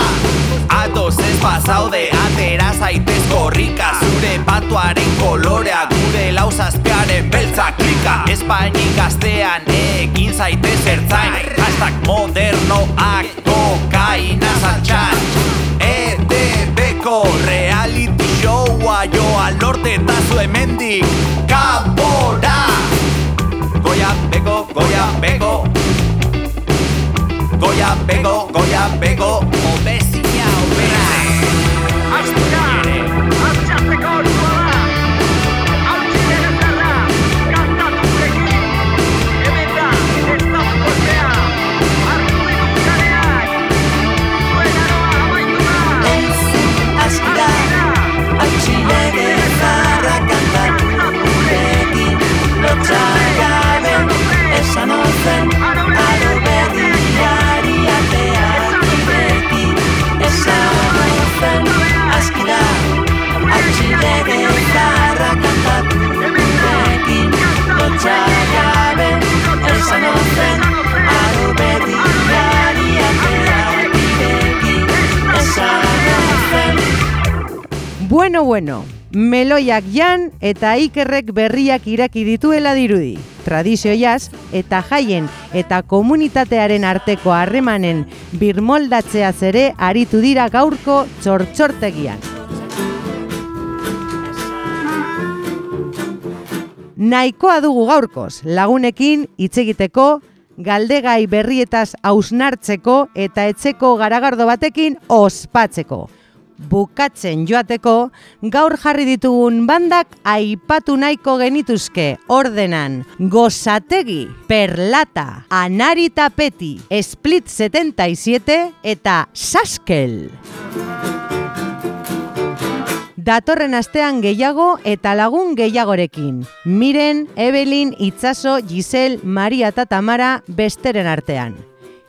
Atoz ez pasaude atera zaitez korrika Zure patuaren kolorea gure lauzazpiaren beltza klika. Espainik gaztean egin zaitez ertzain. Hashtag modernoak kokaina zantxan EDB-ko reality showa joa lorte eta zu hemendik. Kanpora. Goia beko, goia beko Goia beko, goia beko Obezia obera Aiztura, altxatzeko orduala Altsi denezarra, kantatu gurekin Hemen da, ez da ukortea Artu ditu kareak. Zuen aroa amaitu da. Askira, atxilege zarra kantatu gurekin Lotxagabe, esan ozen, Lotxagabe, esan ozen, aro ateak ireki Esan Bueno, bueno, meloiak jan eta ikerrek berriak iraki dituela dirudi. Tradizioiaz eta jaien eta komunitatearen arteko harremanen birmoldatzeaz ere aritu dira gaurko txortxortegian. Nahikoa dugu gaurkoz, lagunekin hitz egiteko, galdegai berrietaz hausnartzeko eta etxeko garagardo batekin ospatzeko. bukatzen joateko, gaur jarri ditugun bandak aipatu nahiko genituzke ordenan Gozategi, Perlata, Anari Tapeti, Split 77 eta Saskel. Datorren astean gehiago eta lagun gehiagorekin. Miren, Evelyn, Itzaso, Gisel, Maria eta Tamara besteren artean.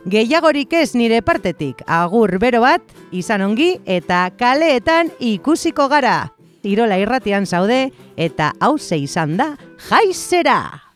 Gehiagorik ez nire partetik, agur bero bat, izan ongi eta kaleetan ikusiko gara. Irola irratian zaude eta hause izan da, jaizera!